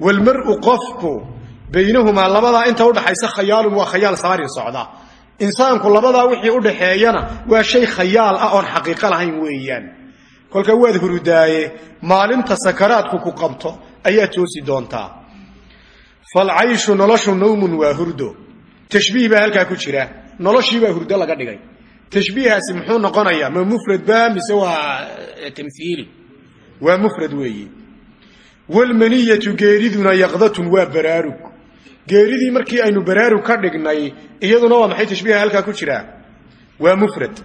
waalmar'u qofku baynahumaa labadaa inta udhaxaysa khayaalun waa khayaal saarin socda insaanku labadaa wixii u dhaxeeyana waa shay khayaal ah oon xaqiiqo lahayn weeyaan kolka waad hurudaaye maalinta sakaraadku ku qabto ayaa toosi doontaa falcayshu noloshu nawmun waa hurdo tashbiih baa halkaa ku jira noloshiibaa hurdo laga dhigay tashbiihaasi muxuu noqonayaa ma mufrad ba mise waa tamhiili waa mufrad weeyi walmaniyatu geeriduna yaqdatun waa baraarug geeridii markii aynu baraarug ka dhignay iyaduna waa maxay tashbiiha halkaa ku jiraa waa mufrad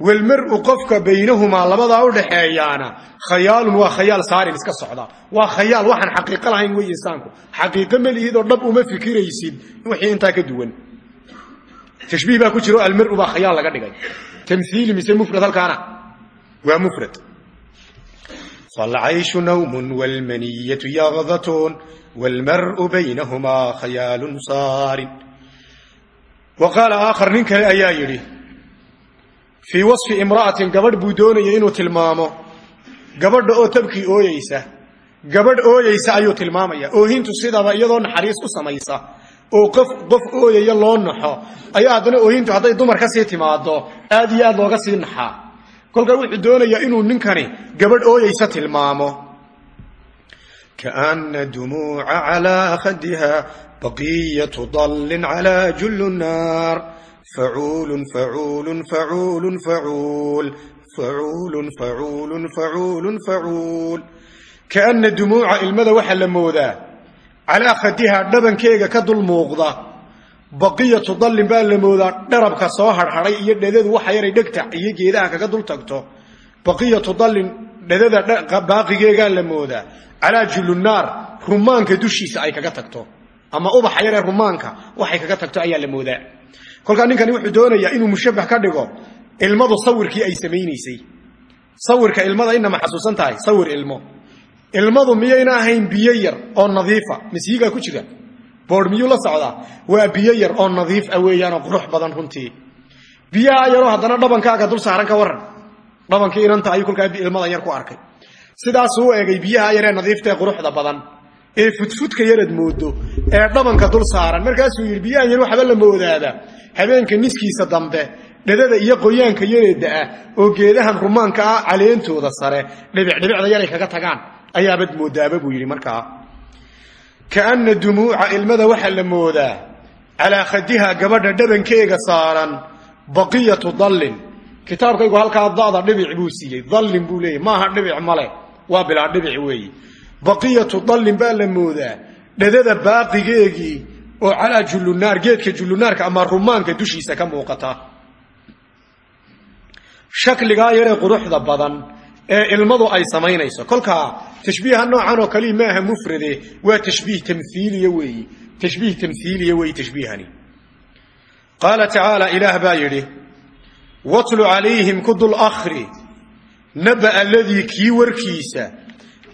walmaru qofka baynahumaa labadaa u dhaxeeyaana khayaalun waa khayaal saarin iska socda waa khayaal waxaan xaqiiqo lahayn wey insaanku xaqiiqo malihidoo dhab uma fikiraysid wixii intaa ka duwan tashbiih baa ku jiro almaru baa khayaal laga dhigay. Tamhiili mise mufrad halkaana? Waa mufrad. Falcayshu nawmun wlmaniyatu yaqdatun wlmaru baynahumaa khayaalun saarin. Wa qaala aakhar nin kale ayaa yidhi fii wasfi imra'atin gabadh buu doonayay inuu tilmaamo. Gabadha oo tabkii ooyeysa gabadh ooyeysa ayuu tilmaamaya oohintu sidaba iyadoo naxariis u samaysa oo qof ooyaya loo naxo ayaa haddana oohintu hadday dumar ka sii timaado aad iyo aad looga sii naxaa kolkaa wuxuu doonayaa inuu ninkani gabadh ooyeysa tilmaamo. Kaana dumuuca calaa khadiha baqiyatu dallin calaa jullu naar. Facuulun facuulun facuulun facuul. Facuulun facuulun facuulun facuul. Kaana dumuuca ilmada waxaa la moodaa calaa khadiha dhabankeega ka dul muuqda baqiyatu dallin baa la moodaa dharabka soo harhaday iyo dhedadu waxa yaray dhegta iyo geedaha kaga dul tagto. Baqiyatu dallin dhedada baaqigeegaa la moodaa. Calaa jullunaar rumaanka dushiisa ay kaga tagto. Ama ubaxa yaree rumaanka waxay kaga tagto ayaa la moodaa. Kolkaa ninkani wuxuu doonayaa inuu mushabbah ka dhigo ilmadu sawirkii ay samaynaysay. Sawirka ilmada inama ilmo ilmadu miyayna ahayn biyo yar oo nadiifa. Masiigaa ku jira. Boor miyuu la socdaa waa biyo yar oo nadiif ah weeyaanoo qurux badan runtii. Biyaha yaroo haddana dhabankaaga dul saaran ka waran dhabankii inanta ayuu kolkaa ilmada yar ku arkay. Sidaasuu u egay biyaha yaree nadiifta ee quruxda badan. Ee fudfudka yarad moodo ee dhabanka dul saaran. Markaasuu yidhi biyahan yar waxba la moodaaba habeenka niskiisa dambe dhadada iyo qoyaanka yareeda ah oo geedahan rumaanka ah caleentooda sare dhibicdhibicda yaray kaga tagaan ayaabad moodaaba buu yidhi markaa. Kaana dumuuca ilmada waxaa la moodaa calaa khadiha gabadha dhabankeega saaran baqiyatu dallin. Kitaabkaygu halkaa dada dhibic buu siiyey. Dallin buu leeyay maaha dhibic male. Waa bilaa dhibic weeyi. Baqiyatu dallin baa la moodaa. Dhadada baaqigeegii oo calaa jullunaar geedka jullunaarka ama rumaanka dushiisa ka muuqata. Shakligaa yaree quruxda badan ee ilmadu ay samaynayso. Kolkaa tashbiiha noocan oo kalii maaha mufrade waa tashbiih tamiiliya weeyi tashbiih tamhiiliya weeyi tashbiihani qaala tacaala ilaah baa yidhi watlu calayhim ku dul akhri naba aladii kii warkiisa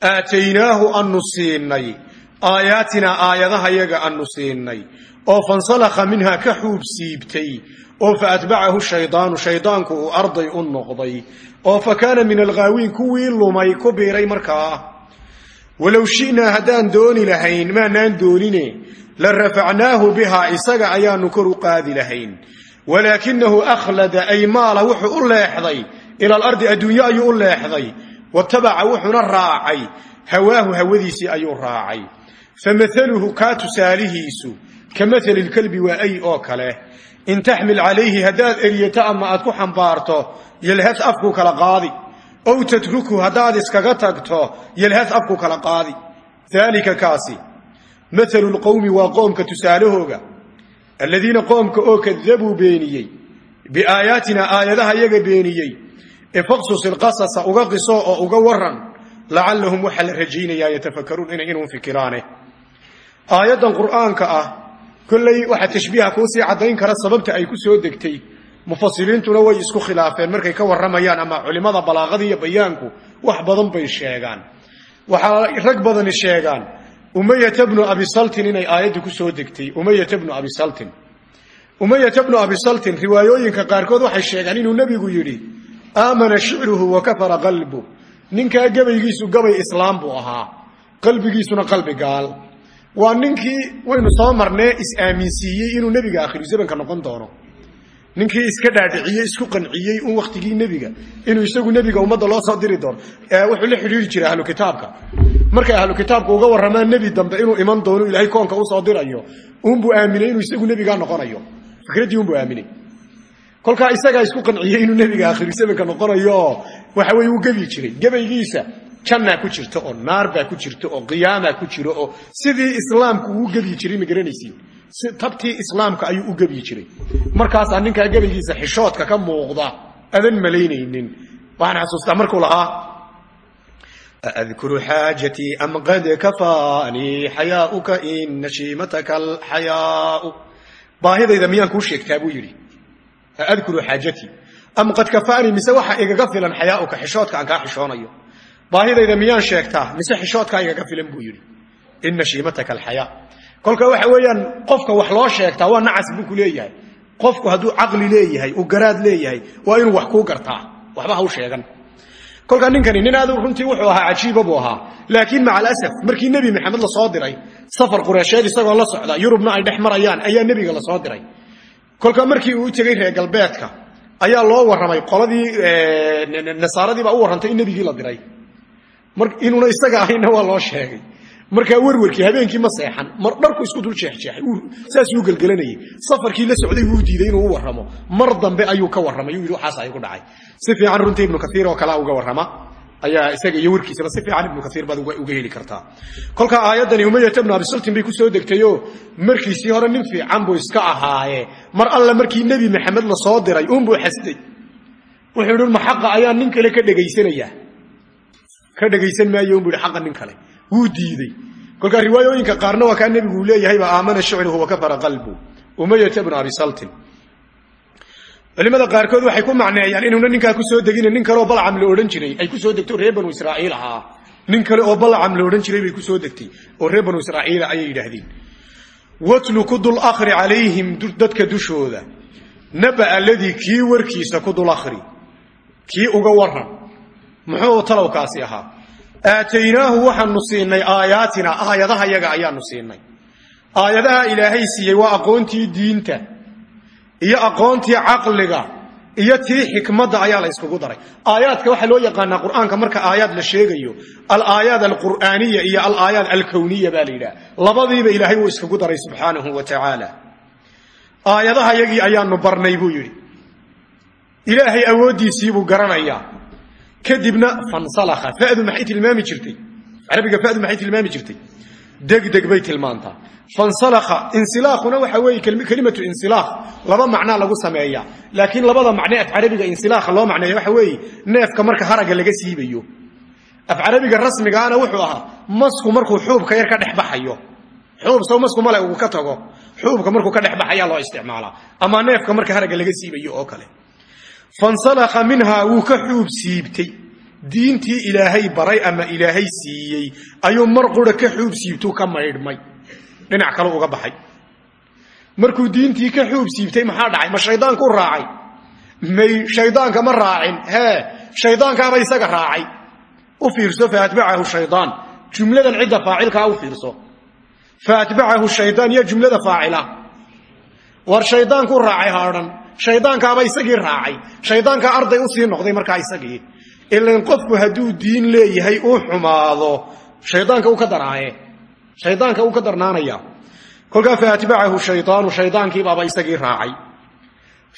aataynaahu anu siinay aayaatinaa aayadahayaga anu siinay oo fansalakha minhaa ka xuub siibtay oo fa atbacahu shaydaanu shaydaanku uu arday u noqday oo fa kaana kuwii lumay ku biiray markaa walow shi'naa haddaan dooni lahayn maanaan doonine la rafacnaahu bihaa isaga ayaanu kor u qaadi lahayn. Walaakinahu akhlada ay maala wuxuu u leexday ila alardi adduunye ayuu u leexday. Watabaca wuxuuna raacay hawaahu hawadiisii ayuu raacay. Famahaluhu kaa tusaalihiisu ka mahali lkalbi waa ay oo kale. In taxmil calayhi haddaad eryato ama aad ku xambaarto yalhad afku kala qaadi ow tatruku haddaad iskaga tagto yalhad afku kala qaadi daalika kaasi mahalu lqowmi waa qoomka tusaalahooga aladiina qoomka oo kadabuu beeniyey biaayaatina aayadaha yaga beeniyey faqsus ilqasasa uga qiso oo uga waran lacallahum waxaa la rajaynayaa yatafakaruun inay inuu fikiraane aayaddan qur'aanka ah kolley waxaa tashbiiha kuusii caddayn kara sababta ay ku degtay mufasiriintuna way isku khilaafeen markay ka warramayaan ama culimmada balaaqada iyo bayaanku wax badan bay sheegaan. Waxaa rag badani sheegaan umayata bnu abisaltin inay aayaddu ku soo degtay umayata bnu abisaltin umayata bnu abisaltin riwaayooyinka qaarkood waxay sheegaan inuu nebigu yidhi aamana shicruhu wa kafara qalbu. Ninkaa gabaygiisu gabay islaam buu ahaa. Qalbigiisuna qalbi gaal. Waa ninkii waynu soo marnee is-aaminsiiyey inuu nebiga akhiru zamanka noqon doono ninkii iska dhaadhiciyey isku qanciyey un wakhtigii nebiga. Inuu isagu nebiga ummadda loo soo diri doono. Wuxuu la xidhiiri jiray ahlu kitaabka. Markay ahlu kitaabku uga warramaan nebi dambe inuu iman doono ilaahay koonka u soo dirayo unbuu aaminay inuu isagu nebigaa noqonayo. Fikraddii unbuu aaminay. Kolkaa isagaa isku qanciyey inuu nebiga akhirisamanka noqonayo waxa weye uu gebi jiray. Gebaygiisa jannaa ku jirta oo naar baa ku jirta oo qiyaamaa ku jiro oo sidii islaamku uu gebi jiray ma tabtii islaamka ayuu u gebyi jiray. Markaasaa ninkaa gebagiisa xishoodka ka muuqda adan malaynaynin. Waxaan xasuustaa markuu lahaa adkuru xaajatii am qad kafaanii xayaauka in nashiimataka alxayaau. Baahidayda miyaan kuu sheegtaa buu yidhi adkuru xaajatii am qad kafaanii mise waxa igaga filan xayaauka xishoodka aan kaa xishoonayo? Baahidayda miyaan sheegtaa mise xishoodkaa igaga filan? buu yidhi in nashiimataka alxayaa kolka waxa weeyaan qofka wax loo sheegtaa waa nacas buu ku leeyahay. Qofku hadduu caqli leeyahay uu garaad leeyahay waa inuu wax kuu gartaa waxba ha u sheegan. Kolkaa ninkani nin runtii wuxuu ahaa cajiiba buu ahaa. Laakiin maca alasaf markii nebi maxamed la soo diray safar qureysheed isagoo la socda yurubna ay dhex marayaan ayaa nebiga la soo diray. Kolkaa markii uu u reer galbeedka ayaa loo warramay qoladii nasaaradiibaa u warrantay in nebigii la diray. Inuuna isaga ahayna waa loo sheegay markaa werwarkii habeenkii ma seexan mar dharku isku dul jeexjeexay saasuu gelgelanayay safarkii la socday wuu diiday inuu u warramo. Mar dambe ayuu ka warramay uu yidhi waxaas dhacay. Si fiican runtii ibnu kaiir oo kalea uga warrama ayaa isaga iyo warkiisaba si fiican ibnu kaiir baad uga heli kartaa. Kolka aayaddani umayata bnu abisultin bay ku soo degtayoo markiisii hore nin fiican buu iska ahaaye. Mar alle markii nebi maxamed la soo diray uunbuu xasday wuxuu yidhi ma xaqa nin kale ka dhegaysanaya. Ka dhegaysan maayo unbu yidhi xaqa nin kale wuu diidey kolkaa riwaayooyinka qaarna waa kaa nebigu uu leeyahayba aamana shicruhu wakafara qalbu. Umayata bnu abi saltin. Culimada qaarkood waxay ku macneeyaan inuuna ninkaa ku soo degin nin kale oo balcam la odhan jiray ay ku soo degto reer banu israa'iil ahaa. Nin kale oo balcam la odhan jiray bay ku soo degtay oo reer banu israa'iila ayay yidhaahdeen. Watlu ku dul akhri calayhim dadka dushooda. Naba aladii kii warkiisa ku dul akhri. Kii uga waran muxuu talowkaasi ahaa aataynaahu waxaanu siinay aayaatina aayadaha yaga ayaanu siinay. Aayadaha ilaahay siiyey waa aqoontii diinta iyo aqoontii caqliga iyo tii xikmadda ayaa la yskugu daray. Aayaadka waxaa loo yaqaanaa qur'aanka marka aayaad la sheegayo alaayaad alqur'aaniya iyo alaayaad alkowniya baa la yidhaha. Labadiiba ilaahay wuu iskagu daray subxaanahu wa tacaala aayadaha yagii ayaanu barnay kadibna fansalakha fadu maxay tilmaami jirtay. Carabiga fadu maxay tilmaami jirtay. Degdeg bay tilmaantaa fansalakha insilaakhuna waxa weeye kelimatu insilaakh laba macnaa lagu sameeyaa laakiin labada macne af carabiga insilaakha loo macneeya waxa weeye neefka marka haragga laga siibayo. Af carabiga rasmigaana wuxuu ahaa masku markuu xuubka yar ka dhex baxayo. Xuub sow masku male uu ka tago. Xuubka markuu ka dhex baxayaa loo isticmaalaa ama neefka marka haragga laga siibayo oo fansalakha minhaa wuu ka xuub siibtay. Diintii ilaahay baray ama ilaahay siiyey ayuu mar qura ka xuub ka maydhmay. Dhinac kale uga baxay. Markuu diintii ka xuub maxaa dhacay? Ma shaydaanku raacay? May shaydaanka ma raacin? Hee shaydaankaaba isaga raacay? U fiirso faatbacahu shaydaan. Jumladan cidda faacilkaa u fiirso. Faatbacahu shaydaan iyo jumlada faacila. War shaydaanku raacay ha odhan shaydaankaaba isagii raacay. Shaydaankaa arday u sii noqday markaa isagii. Ilan qofku hadduu diin leeyahay uu xumaado. Shaydaanka u ka daraaye. Shaydaanka uu ka darnaanaya. Kolkaa faatbacahu shaydaanu shaydaankiibaaba isagii raacay.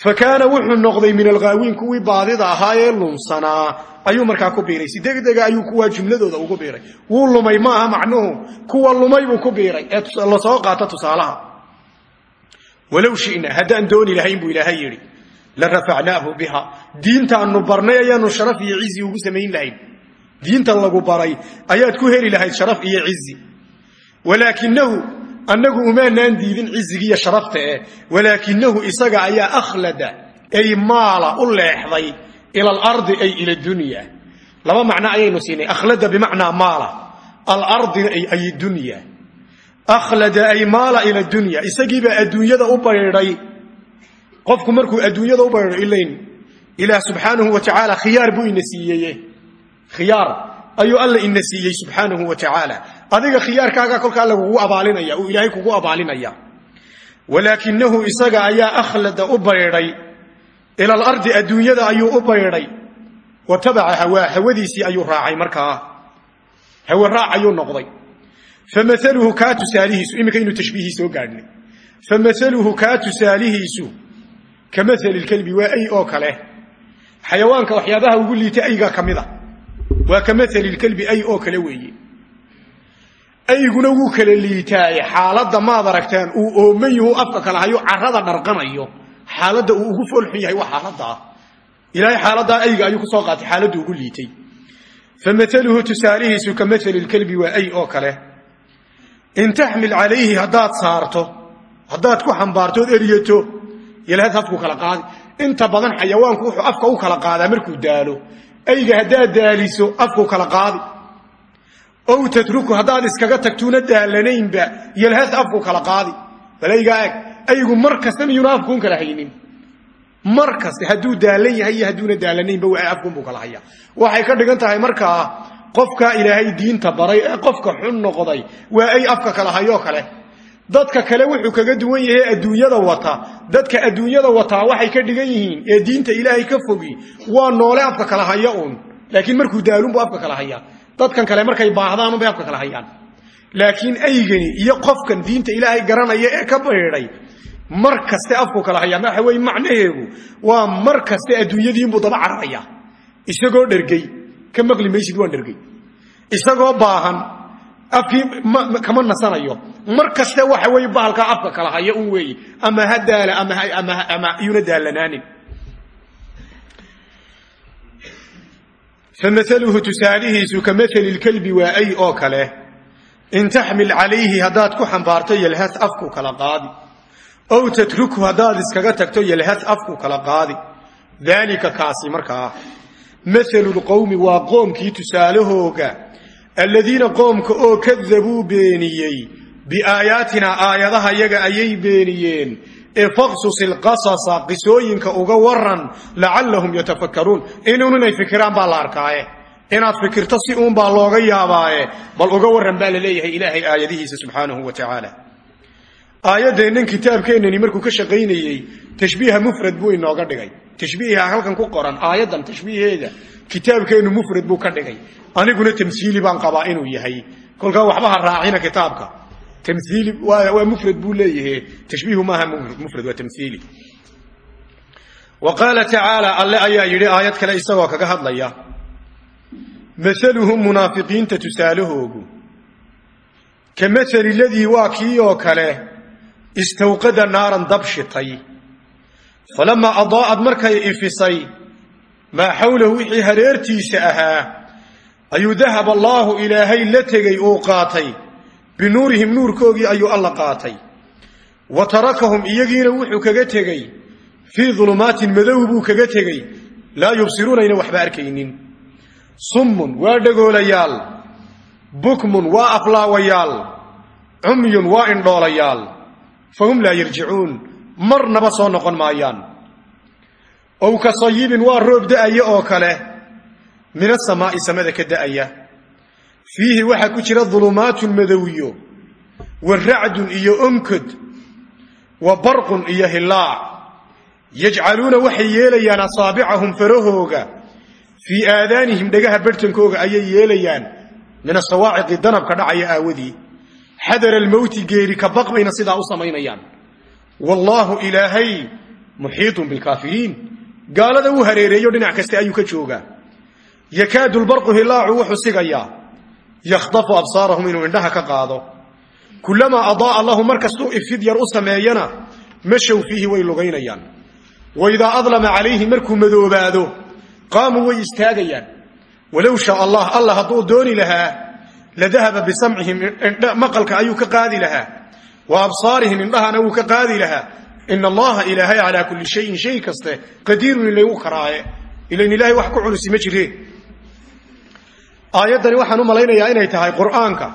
Fa wuxuu noqday min alghaawiin kuwii baadida ahaa ee lunsanaa ayuu markaa ku biiray. Si degdega ayuu kuwaa jumladooda ugu biiray? Wuu lumay maaha macnuhu. Kuwa lumay buu ku biiray. Ee la soo qaato tusaalaha walow shina haddaan dooni lahayn buu ilaahay yidhi la rafacnaahu biha. Diintaanu barnay ayaanu sharaf iyo cizi ugu samayn lahayn. Diinta lagu baray ayaad ku heli lahayd sharaf iyo cizi walaakinahu annagu umaanaan diidin cizigiiyo sharafta eh walaakinahu isaga ayaa akhlada ay maala u leexday ila alardi ay ila dunya. Laba macno ayaynu siinay akhlada bimacnaa maala alardina ay dunya akhlada ay maala ila dunya. Isagiibaa adduunyada u baydhay. Qofku markuu adduunyada u baydho ilayn ilaah subxaanahu wa tacaala khiyaar buu ina siiyeye khiyaar ayuu alla ina siiyey subxaanahu wa tacaala. Adiga khiyaarkaaga kolkaa lagugu abaalinaya uu ilaahay kugu abaalinaya. Walaakinahu isaga ayaa akhlada u baydhay. Ila alardi adduunyada ayuu u baydhay. Wa tabaca hawaa hawadiisii famaluhu kaa tusaalihiisu iminkaynu tashbiihii soo gaadhnay famaluhu kaa tusaalihiisu ka maali lkelbi waa ay oo kale xayawaanka waxyaabaha ugu liita aygaa ka mid a waa ka maali lkelbi ay oo kale weeye ayguna wuu kala liitaaye xaaladda maad aragteen uu ooman yahu afka kala hayo carada dharqanayo xaaladda uu ugu foolxun yahay waa xaaladdaa ilaahay xaaladdaa ayga ayuu ku soo qaatay xaaladdu in taxmil calayhi haddaad saarto haddaad ku xambaartood eryato yalhad afku kala qaadi. Inta badan xayawaanku wuxuu afka u kala qaadaa markuu daalo. Ayga haddaad daaliso afku kala qaadi. Ow tatruku haddaad iskaga tagtuuna daalanaynba yalhad afku kala qaadi. Bal aygaa eg aygu mar kasta kala haynin? Mar hadduu daalan yahay iyo hadduuna daalanaynba waa kala hayaa. Waxay ka dhigan markaa qofkaa ilaahay diinta baray ee qofka xun noqday waa ay afka kala hayoo kale. Dadka kale wuxuu kaga duwan yahay adduunyada wata. Dadka adduunyada wataa waxay ka dhigan yihiin ee diinta ilaahay ka fogi waa noole afka kala haya uun. Laakiin markuu daalunbu afka kala hayaa dadkan kale markay baahdaanunbay afka kala hayaan. Laakiin aygani iyo qofkan diinta ilaahay garanaya ee ka baydhay mar kaste afku kala hayaa waxa weye macnaheegu waa mar kaste adduunyadiinbuu daba cararaya isagoo dhergey ka maqli maysid waan dhergey isagoo baahan. Afkii kama nasanayo mar kaste waxa weye bahalkaa afka kala haya un weeye ama ha daala ama yuna daalanaanin famaluhu tusaalihiisu ka maali lkelbi waa ay oo kale. In taxmil calayhi haddaad ku xambaarto yalhas afku kala qaadi. Ow tatrukhu haddaad iskaga tagto yalhas afku kala qaadi. Daalika kaasi markaa maalu lqowmi waa qoomkii tusaalahooga aladiina qoomka oo kadabuu beeniyey biaayaatinaa aayadaha yaga ayay beeniyeen ee faqsus ilqasasa qisooyinka uga waran lacallahum yatafakkaruun. Inuun inay fikiraan baa la arkaaye. Inaad fikirto si uun baa looga yaabaaye. Bal uga warran baa la leeyahay ilaahay aayadihiisa subxaanahu wa tacaala aayaddeennan kitaabkeennani markuu ka shaqaynayey tashbiiha mufrad buu inooga dhigay tashbiiha halkan ku qoran aayaddan tashbiiheeda kitaabkeennu mufrad buu ka dhigay. Aniguna tamsiili baan qabaa inuu yahay. Kolkaa waxba raacina kitaabka. Tamsiili waa mufrad buu leeyahe tashbiihu maaha mufrad waa tamsiili. Wa qaala tacaala ayaa yidhi aayad kale isagoo kaga hadlaya maaluhum munaafiqiinta tusaalahoogu ka maali ladii waa kii oo kale istawqada naaran dab falamaa adaa'ad markay ifisay maa xawlahu wixii hareertiisa ahaa ayuu dahab allaahu ilaahay la tegey uu qaatay. Binuurihim nuurkoogii ayuu alla qaatay. Wa tarakahum iyagiina wuxuu kaga tegey. Fii dulumaatin madow buu kaga tegey. Laa yubsiruunayna waxba arkaynin. Summun waa dhagoolayaal. Bukmun waa aflaawayaal. Cumyun waa indhoolayaal. Fahum laa yarjicuun marnaba soo noqon maayaan. Ow ka sayibin waa roob da'aya oo kale. Min asamaa'i samada ka da'aya. Fiihi waxaa ku jira dulumaatun madowiyo wa racdun iyo onkod wa barqun iyo hilaac. Yajcaluuna waxay yeelayaan asaabicahum farahooga. Fii aadaanihim dhagaha barhtankooga ayay yeelayaan. Min asawaaciqi danabka dhacaya aawadii xadara almowti geeri ka baqbayna sidaa u samaynayaan wallaahu ilaahay muxiitun bilkaafiriin gaalada uu hareereeyo dhinac kaste ayuu ka joogaa yakaadu lbarqu hilaacu wuxuu sigayaa. Yakhdafu absaarahum inuu indhaha ka qaado. Kulamaa adaaa lahu mar kastuu ifid yar u sameeyana mashow fiihi way lugaynayaan. Waidaa adlama calayhi markuu madoobaado qaamuu way istaagayaan. Walow shaa allah alla hadduu dooni lahaa ladahaba bisamcihim maqalka ayuu ka qaadi lahaa wa absaarihim indhahana wuu ka qaadi lahaa. Ina allaha ilaahay calaa kulli shayin shay kaste qadiirun ilaygu karaaye. Ilan ilahay wax ku culusi ma jireen. Aayaddani waxaan u malaynayaa inay tahay qur'aanka.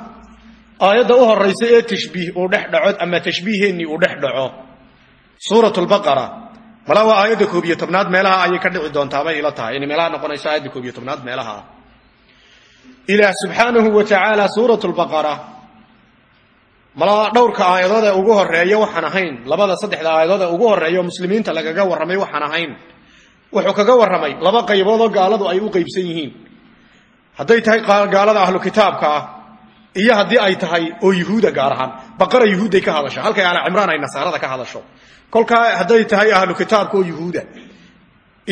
Aayadda u horaysa ee tashbiih uu dhex dhaco ama tashbiiheennii uu dhex dhaco. Suurat lbaqara malaa waa aayadda koob iyo tobnaad meelaha ayay ka dhici doontaa bay ila tahay. Inay meelaha noqonayso aayadda koob iyo tobnaad meelaha. Ilaah subxaanahu wa malaa dhowrka aayadood ugu horreeya waxaan ahayn. Labada saddexda aayadood ee ugu horreeya oo muslimiinta lagaga warramay waxaan ahayn. Wuxuu kaga warramay laba qaybood oo gaaladu ay u qaybsan yihiin. Hadday tahay gaalada ahlu kitaabka ah iyo haddii ay tahay oo yuhuuda gaar ahaan. Baqara yuhuudday ka hadasho halkay aala cimraan ay nasaarada ka hadasho. Kolkaa hadday tahay ahlu kitaabka oo yuhuuda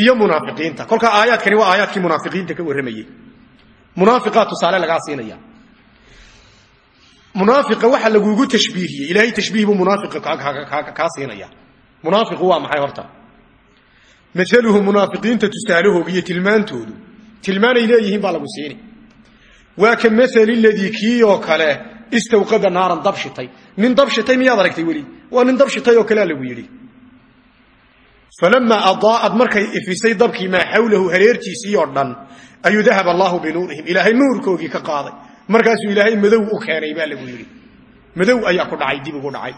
iyo munaafiqiinta. Kolkaa aayaadkani waa aayaadkii munaafiqiinta ka warramayey munaafiqaa tusaale lagaa siinaya munaafiqa waxa lagugu tashbiihiyey. Ilaahay tashbiih buu munaafiqa kaa siinaya. Munaafiqu waa maxay horta? Maaluhu munaafiqiinta tusaalahooga iyo tilmaantoodu. Tilmaanay leeyihiin baa lagu siini. Waa ka maali ladii kii oo kale istawqada naaran dab nin dab miyaad aragtay weli? Waa nin dab oo kalea lagu yidhi. Falamaa adaa'ad markay ifisay dabkii maa xawlahu hareertiisii oo dhan ayuu dahab allaahu binuurihim ilaahay nuurkoogii ka qaaday markaasuu ilaahay madow u keenay baa lagu yidhi. Madow ayaa ku dhacay dib ugu dhacay.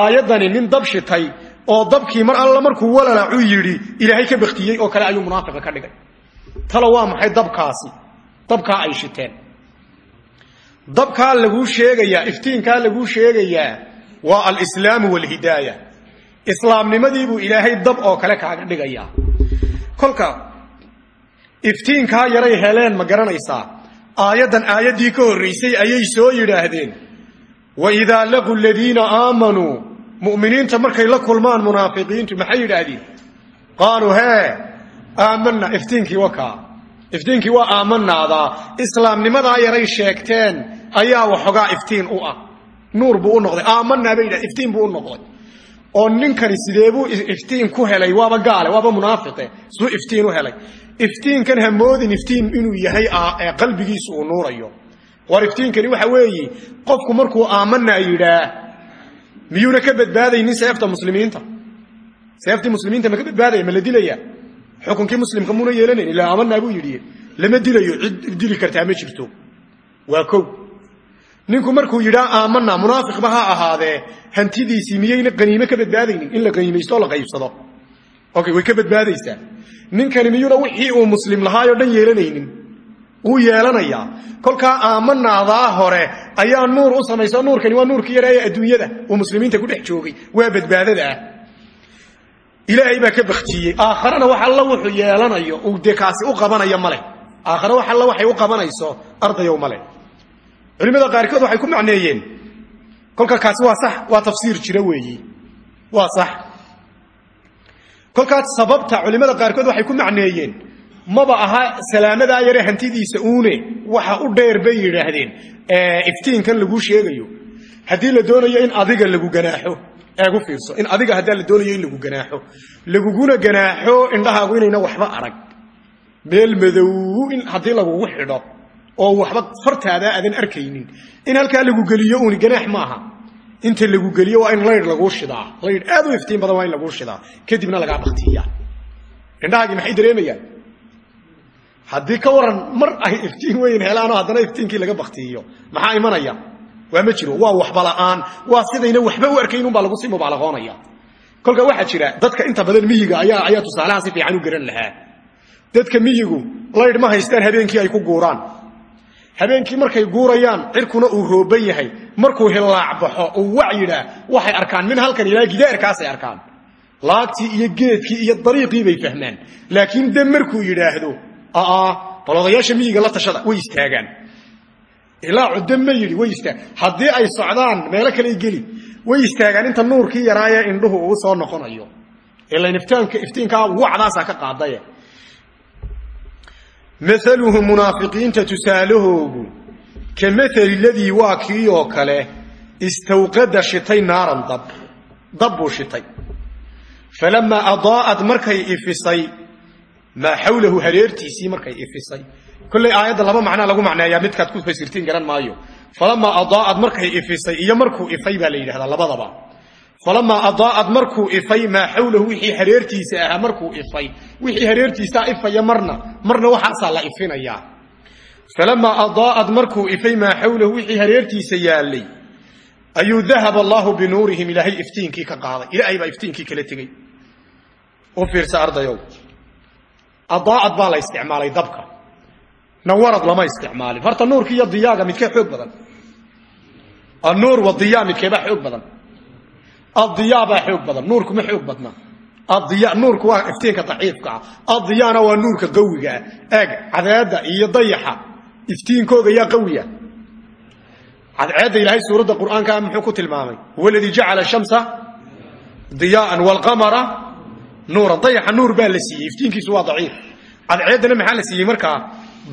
Aayaddani nin dab shitay oo dabkii mar alla markuu walalacu yidhi ilaahay ka baktiyey oo kale ayuu munaafiqa ka dhigay. Talo waa maxay dabkaasi? Dabkaa ay shiteen. Dabkaa laguu sheegayaa iftiinkaa laguu sheegayaa waa alislaamu walhidaaya. Islaamnimadiibuu ilaahay dab oo kale kaaga dhigayaa. Kolka iftiinkaa yaray heleen ma garanaysaa aayaddan aayaddii ka horraysay ayay soo yidhaahdeen. Wa idaa laquu ladiina aamanuu mu'miniinta markay la kulmaan munaafiqiintu maxay yidhaahdeen? Qaaluu hee aamanna iftiinkii wakaa iftiinkii waa aamanaadaa islaamnimadaa yaray sheegteen ayaa waxoogaa iftiin u ah. Nuur buu u noqday. Aamanaa bay yidhah iftiin buu u noqday oo ninkani sideebuu iftiin ku helay? Waaba gaale waaba munaafiqe. Suu iftiin u helay. Iftiinkan hamoodin iftiin inuu yahay qalbigiisu uu nuurayo. War iftiinkani waxa weeye qofku markuu aamanaa yidhaa miyuuna ka badbaadaynin seefta muslimiinta? Seeftii muslimiinta ma ka badbaadaya ma la dilaya? Xukunkii muslimka muuna yeelanayn ilaa aamanaa buu yidhi. Lama dilayo cid dili kartaa ma jirto. Waa kow ninku markuu yidhaa aamanaa munaafiqba ha ahaadee hantidiisii miyayna qaniime ka badbaadaynin? In la qaniimaysto o la qaybsado. Way ka badbaadaysaa ninkani miyuuna wixii uu muslim lahaayoo dhan yeelanaynin? Wuu yeelanayaa. Kolkaa aamanaadaa hore ayaa nuur u samaysa nuurkani waa nuurkii yareeye adduunyada. Uu muslimiinta ku dhex joogay. Waa badbaadada ah. Ilaahay baa ka baktiyey aakharana wax alla wuxuu yeelanayo. Uu dee u qabanayo male aakhare wax alla waxay u qabanayso ardayow male culimmada qaarkood waxay ku macneeyeen. Kolka kaasi waa sax waa tafsiir jira weeyi. Waa sax. Kolkaas sababta culimmada qaarkood waxay ku macneeyeen maba aha salaamadaa yare hantidiisa uune waxa u dheer bay yidhaahdeen. Iftiinkan laguu sheegayo haddii la doonayo in adiga lagu ganaaxo eegu fiirso in adiga haddaa la doonayo in lagu ganaaxo laguguna ganaaxo indhahaagu inayna waxba arag. Meel madow in haddii lagugu xidho oo waxba fartaada aadan arkaynin. In halkaa lagu geliyo uuni ganaax maaha. Inta lagu geliyo waa in laydh laguu shidaa. Laydh aad u iftiin badan waa in laguu shidaa. Kadibna lagaa baktiya indhahaagii maxay dareemayaan? Haddii ka waran mar ay iftiin weyn helaanoo haddana iftiinkii laga baktiiyo maxaa imanaya? Waa ma jiro. Waa waxba la'aan waa sidayna waxba u arkayn unbaa lagu sii mubaalaqoonaya kolka waxaa jira dadka inta badan miyiga ayaa ayaa tusaalaha si fiican u garan lahaa. Dadka miyigu laydh ma haystaan habeenkii ay ku guuraan habeenkii markay guurayaan cirkuna uu rooban yahay. Markuu hilaac baxo uu wac waxay arkaan. Min halkan ilaa gidaarkaasay arkaan. Laagtii iyo geedkii iyo dariiqii bay fahmaan. Laakiin de markuu yidhaahdo aa bal odayaasha miyiga la tashada way istaagaan. Ilaacu de ma yidhi way istaag haddii ay socdaan meelo kaley geli. Way istaagaan inta nuurkii yaraayee indhuhu uu soo noqonayo. Ilan iftaanka iftiinkaa wacdaasaa ka qaadaye maaluhu munaafiqiinta tusaalahoogu ka maali ladii waa kii oo kale istawqada shitay naaran dab dab buu shitay falamaa adaa'ad markay ifisay maa xawlahu hareertiisii markay ifisay kolley aayadda laba macnaa lagu macneeyaa midkaad ku fasirtiin garan maayo falamaa adaa'ad markay ifisay iyo markuu ifay baa la yidhahdaa labadaba falamaa adaa'ad markuu ifay maa xawlahu wixii hareertiisa ahaa markuu ifay wixii hareertiisaa ifaya marna marna waxaasaa la ifinayaa falamaa adaa'ad markuu ifay maa xawlahu wixii hareertiisa yaallay ayuu dahaba allaahu binuurihim ilaahay iftiinkii ka qaaday ilaahay baa iftiinkii kala tegey u fiirsa ardayow adaa'ad baa la isticmaalay dabka nawarad lama isticmaalin horta nuurki iyo diyaaga midkee xoog badan annuur wadiyaa midkeebaa xoog badan addiyaa baa xoog badan nuurkuma xoog badna. Adiya nuurku waa iftiinka daciifka ah. Adiyana waa nuurka qawigaa eeg cadeeda iyo dayaxa iftiinkooga yaa qawiya cadceedda ilaahay suuradda qur'aankaa muxuu ku tilmaamay? Huwa aladii jacala shamsa diyaaan wlqamara nuuran. Dayaxa nuur baa la siiyey iftiinkiisu waa daciif. Cadceeddana maxaa la siiyey markaa?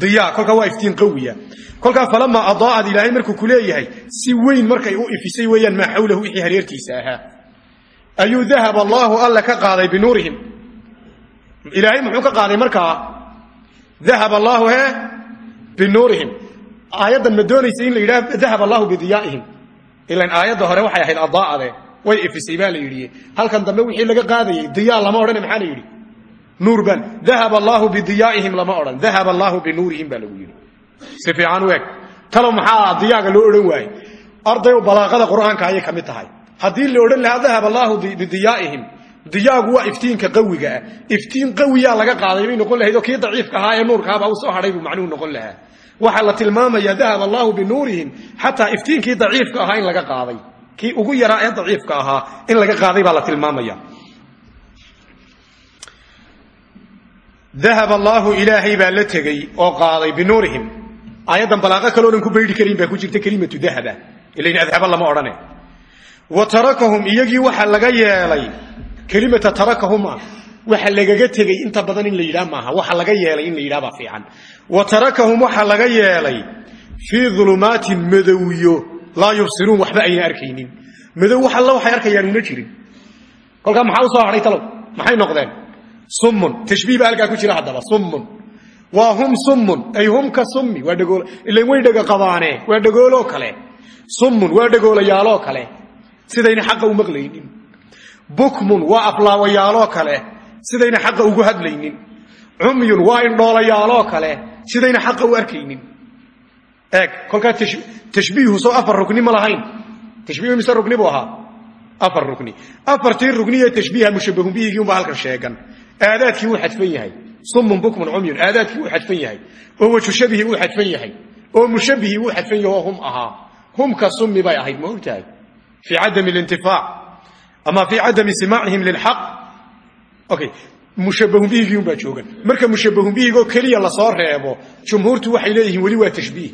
Diya kolkaa waa iftiin qawiya kolkaa falamaa adaa'ad ilaahay markuu ku leeyahay si weyn markay u ifisay weeyaan maa xawlahu wixii hareertiisa ayuu dahab allaahu alla ka qaaday binuurihim. Ilaahay muxuu ka qaaday markaa dahab allaahu he binuurihim. Aayaddan ma doonaysa in la yidhaah dahab allahu bidiyaa'ihim. Ilan aayadda hore waxay ahayd adaa'ade way ifisay baa la yidhi. Halkan dambe wixii laga qaadayay diyaa lama odhane maxaa la yidhi? Nuur baan. Dahab allaahu bidiyaa'ihim lama odhan. Dahab allaahu binuurihim baa lagu yidhi. Si fiican u eg. Talow maxaa diyaaga loo odhan waayey? Arday balaaqada qur'aanka ayay ka mid tahay haddii la odhan lahaa dahab allaahu bidiyaa'ihim diyaagu waa iftiinka qawiga ah. Iftiin qawiyaa laga qaaday bay noqon lahayd oo kii daciifka ahaa ee nuurkaaba u soo hadhay buu macnuhu noqon lahaa. Waxaa la tilmaamayaa dahab allaahu binuurihim xataa iftiinkii daciifka ahaa in laga qaaday. Kii ugu yaraa ee daciifka ahaa in laga qaaday baa la tilmaamaya dahab allaahu ilaahay baa la tegey oo qaaday binuurihim aayaddan balaaqo kaloo dhan ku baydhi karin baa ku jirta kelimatu dahaba. Ilayn adhaba wa tarakahum iyagii waxa laga yeelay. Kelimata tarakahuma waxa lagaga tegey inta badan in la yidhaah maaha waxa laga yeelay in la yidhaha baa fiican. Wa tarakahum waxa laga yeelay fii ulumaatin madowyo laa yubsiruun waxba ayna arkaynin. Madow wax alla waxay arkayaan una jirin. Kolkaa maxaa u soo hadhay talow? Maxay noqdeen? Summun. Tashbiih baa halkaa ku jira haddaba summun. Waa hum summun ay hum ka sidayna xaqa u maqlaynin. Bukmun waa aflaawayaaloo kale sidayna xaqa ugu hadlaynin. Cumyun waa indhoolayaaloo kale sidayna xaqa u arkaynin. Eeg kolkaa tashbiihu soo afar rukni ma lahayn. Tashbiihu mise rukni buu afar rukni. Afartii rukniye tashbiiha mushabahun bihigii unbaa halkan sheegan. Aadaadkii wuu xadfan yahay. Sumun bukmun cumyun aadaadkii wuu xadfan yahay. Oo wajushabihi wuu xadfan yahay. Oo mushabihii wuu xadfan yahay oo hum ahaa. Humka bay ahayd ma ogtahay fii cadami lintifaac ama fii cadami simaacihim lilxaq okay mushabahun bihigii unbaa joogan marka mushabahun bihigoo keliya la soo reebo jumhuurtu waxay leeyihiin weli waa tashbiih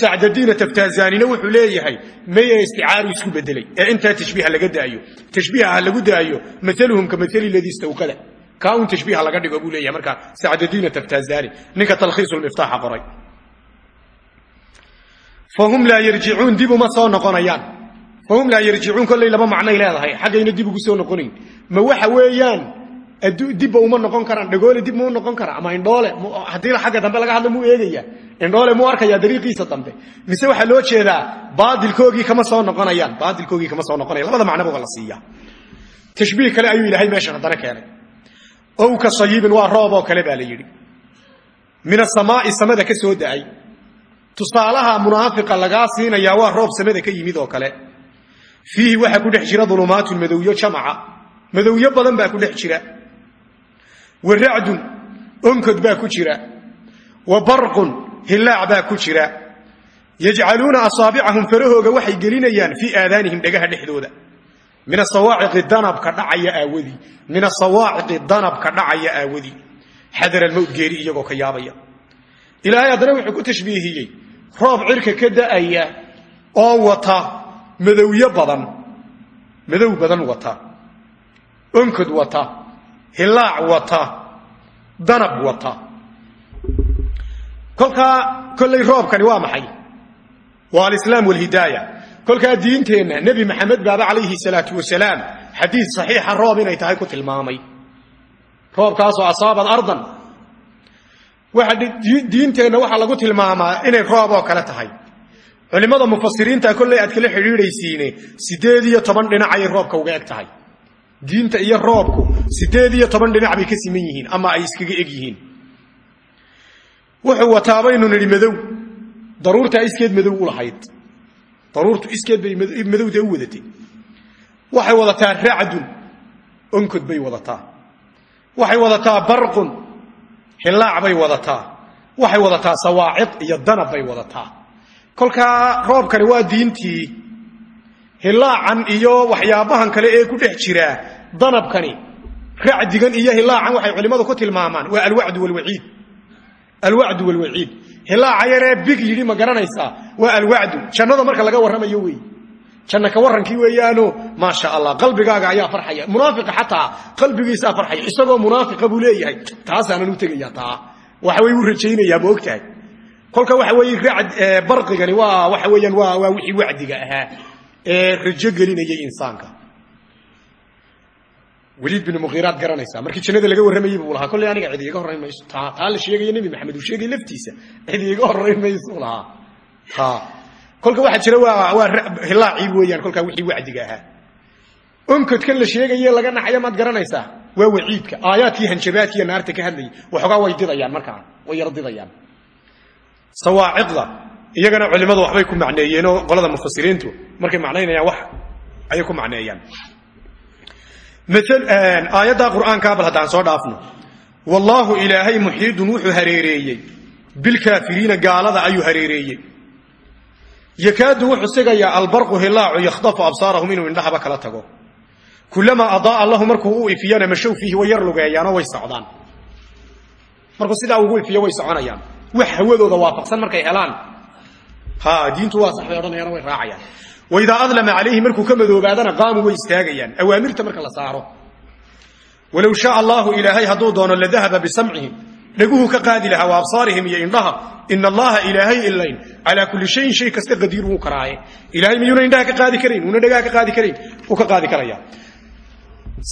sacdadiina taftaazaanina wuxuu leeyahay maya isticaaru isku bedelay ee intaa tashbiiha laga daayo tashbiiha ha lagu daayo maaluhum ka maali ladii istawqada kaa un tashbiiha laga dhigo buu leeyahay markaa sacdadiina taftaazaani ninka talkhiisu miftaaxa qoray fahum laa yarjicuun dib uma soo noqonayaan fahum laa yarjicuun kollay laba macnay leedahay. Xaggayna dib ugu soo noqonayn ma waxa weeyaan dibba uma noqon karaan dhagoole dib mau noqon kara ama indhoole haddii xagga dambe laga hadlo muu eegaya indhoole muu arkaya dariiqiisa dambe. Mise waxaa loo jeedaa baadilkoogii kama soo noqonayaan baadilkoogii kama soo noqonayan labada macnoba waa la siiya tashbiih kale ayuu ilaahay meeshan haddana keenay. Ow ka sayibin waa roob oo kale baa la yidhi. Min asamaai samada ka soo da'ay. Tusaalaha munaafiqa lagaa siinayaa waa roob samada fiihi waxaa ku dhex jira dulumaatun madowyo jamaca. Madowyo badan baa ku dhex jira. Wa racdun baa ku jira. Wa hillaac baa ku jira. Yajcaluuna asaabicahum farahooga waxay gelinayaan fii aadaanihim dhagaha dhexdooda. Min asawaaciqi danabka dhacaya aawadii min asawaaciqi danabka dhacaya aawadii xadar almowt geeri iyagoo ka yaabaya. Ilaahay haddana wuxuu ku tashbiihiyey. Roob cirka ka da'aya oo wata madowyo badan madow badan wata onkod wata hilaac wata danab wata. Kolkaa kollay roobkani waa maxay? Waa alislaam walhidaaya. Kolkaa diinteenna nebi maxamed baaba calayhi salaatu wasalaam xadiid saxiixa roob inay tahay ku tilmaamay. Roobkaasoo asaabad ardan. Waxa diinteenna waxaa lagu tilmaamaa inay roob oo kale tahay culimmada mufasiriinta kollay aad kala xidhiidhaysiine siddeed iyo toban dhinac ayay roobka uga eg tahay. Diinta iyo roobku siddeed iyo toban dhinac bay ka siman yihiin ama ay iskaga eg yihiin. Wuxuu wataa baynu nidhi madow. Daruurtaa iskeed madow u lahayd. Daruurtu iskeed bay madowda u wadatay. Waxay wadataa racdun onkod bay wadataa. Waxay wadataa barqun hillaac bay wadataa. Waxay wadataa sawaacid iyo danab bay wadataa kolkaa roobkani waa diintii. Hillaacan iyo waxyaabahan kale ee ku dhex jiraa danabkani. Racdigan iyo hilaacan waxay culimmadu ku tilmaamaan. Waa alwacdu walwaciid. Alwacdu walwaciid. Hilaaca yaree big yidhi ma garanaysaa waa alwacdu. Jannada marka laga warramayo wey. Janna ka warrankii weeyaano maasha allah qalbigaaga ayaa farxaya. Munaafiqa xataa qalbigiisaa farxaya. Isagoo munaafiqa buu leeyahay. Taasaanan u tegayaa taa. Waxa wey uu rajaynayaa ma ogtahay kolka waxa weeye racd barqigani waa waxa weeyaan waa waa wixii wacdiga ahaa ee rajo gelinayay insaanka. Weliid bin muqiiraad garanaysaa markii jannada laga warramayey buu lahaa. Kolley aniga cidi iga horrayn taa taa la sheegaya maxamed uu sheegay laftiisa. Cidi iga horrayn lahaa. Taa. Kolka waxaa jira waa waa hilaacii weeyaan kolkaa wixii wacdiga ahaa. Onkodkan la sheegaye laga naxayo maad garanaysaa? Waa waciidka. Aayaadkii hanjabaadkiiyo naarta ka hadlayay. Waxoogaa way didayaan markaa. Way yar didayaan sawaaciqda iyagana culimmadu waxbay ku macneeyeenoo qolada mufasiriintu markay macnaynayaan wax ayay ku macneeyaan. Aayaddaa qur'aankaa bal haddaan soo dhaafno. Wallaahu ilaahay muxiidun wuxuu hareereeyey. Bilkaafiriina gaalada ayuu hareereeyey. Yakaadu wuxuu sigayaa albarqu hilaacu yakhdafu absaarahum inuu indhahaba kala tago. Kulamaa adaaa lahu markuu u ifiyana mashow fiihi way yar lugeeyaanoo way socdaan. Markuu sidaa ugu ifiyo way soconayaan wax hawadooda waafaqsan markay helaan. Diintu waa sax bay odhanayaan way raacayaan. Waidaa adlama calayhi markuu ka madoobaadana way istaagayaan. Awaamirta marka la saaro. Walow shaa allahu ilaahay hadduu doono ladahaba bisamcihim. Dhaguhu ka qaadi lahaa wa absaarihim iyo indhaha. Ina allaha ilaahay ilayn calaa kulli shayin shay kasta qadiir wuu ilahay miyuuna indhaha ka qaadi karayn? Uuna dhagaha ka qaadi karayn? Uu ka qaadi karaya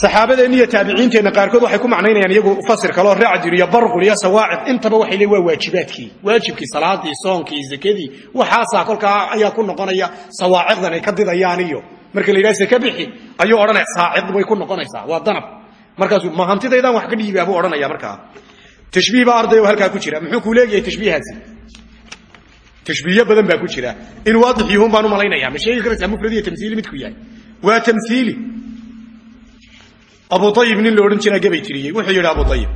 saxaabadeenni iyo taabiciinteenna qaarkood waxay ku macnaynayaan iyagu fasir kaloo racdin iyo barqun iyo sawaaciq intaba waxay leeyiin waa waajibaadkii. Waajibkii salaadii soonkii zakadii. Waxaasaa kolkaa ayaa ku noqonaya sawaaciqdan ay ka didayaan iyo marka la yidhaha seke bixi ayuu odhanaya saacid bay ku noqonaysaa. Waa danab. Markaasuu ma hantidaydaan wax ka dhiibaa buu odhanaya markaa tashbiih baa arday oo halkaa ku jira. Muxuu kuu leeyahay tashbiihaasi? Tashbiihyo badan baa ku jira. In waadix yuhun baan u malaynaya. Ma sheegi karaysaa mufrad iyo tamsiili midku yahay? Waa tamsiili abu ayib nin la odhan jiraa gabay tiriyey wuxuu yidhi abu ayib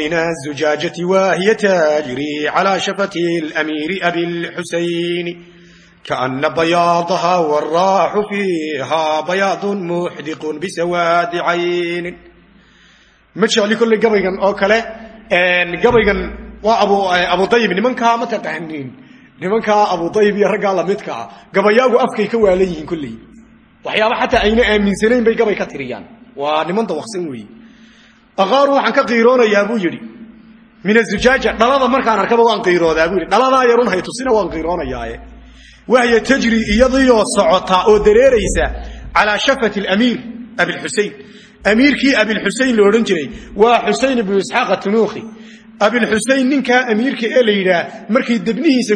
min azujaajati wa tajri calaa shafati lamiiri abi lxusayni kaana bayaadaha waraaxu fiiha bayaadun muxdiqun bisawaadi caynin ma jecli kolley gabaygan oo kale gabaygan waa abu ayib nimankaa mataqaanin nimankaa abu iyo raggaa lamidka ah gabayaagu afkay ka waalan yihiin kolley waxyaaba xataa ayna aaminsanayn bay gabay ka tiriyaan. Waa niman dawaqsan weeye aqaaru waxaan ka qiiroonayaa buu yidhi min azujaaja dhalada markaan arkaba waan qiiroodaa buu yidhi. Dhaladaa yarun haytusina waan qiiroonayaaye wahya tajri iyadiioo socota oo dareeraysa calaa shafati alamiir abilxusein amiirkii abilxusein la odhan jiray waa xusein ibnu isxaaq atunuukhi abilxusein ninkaa amiirka ee la yidhaah markay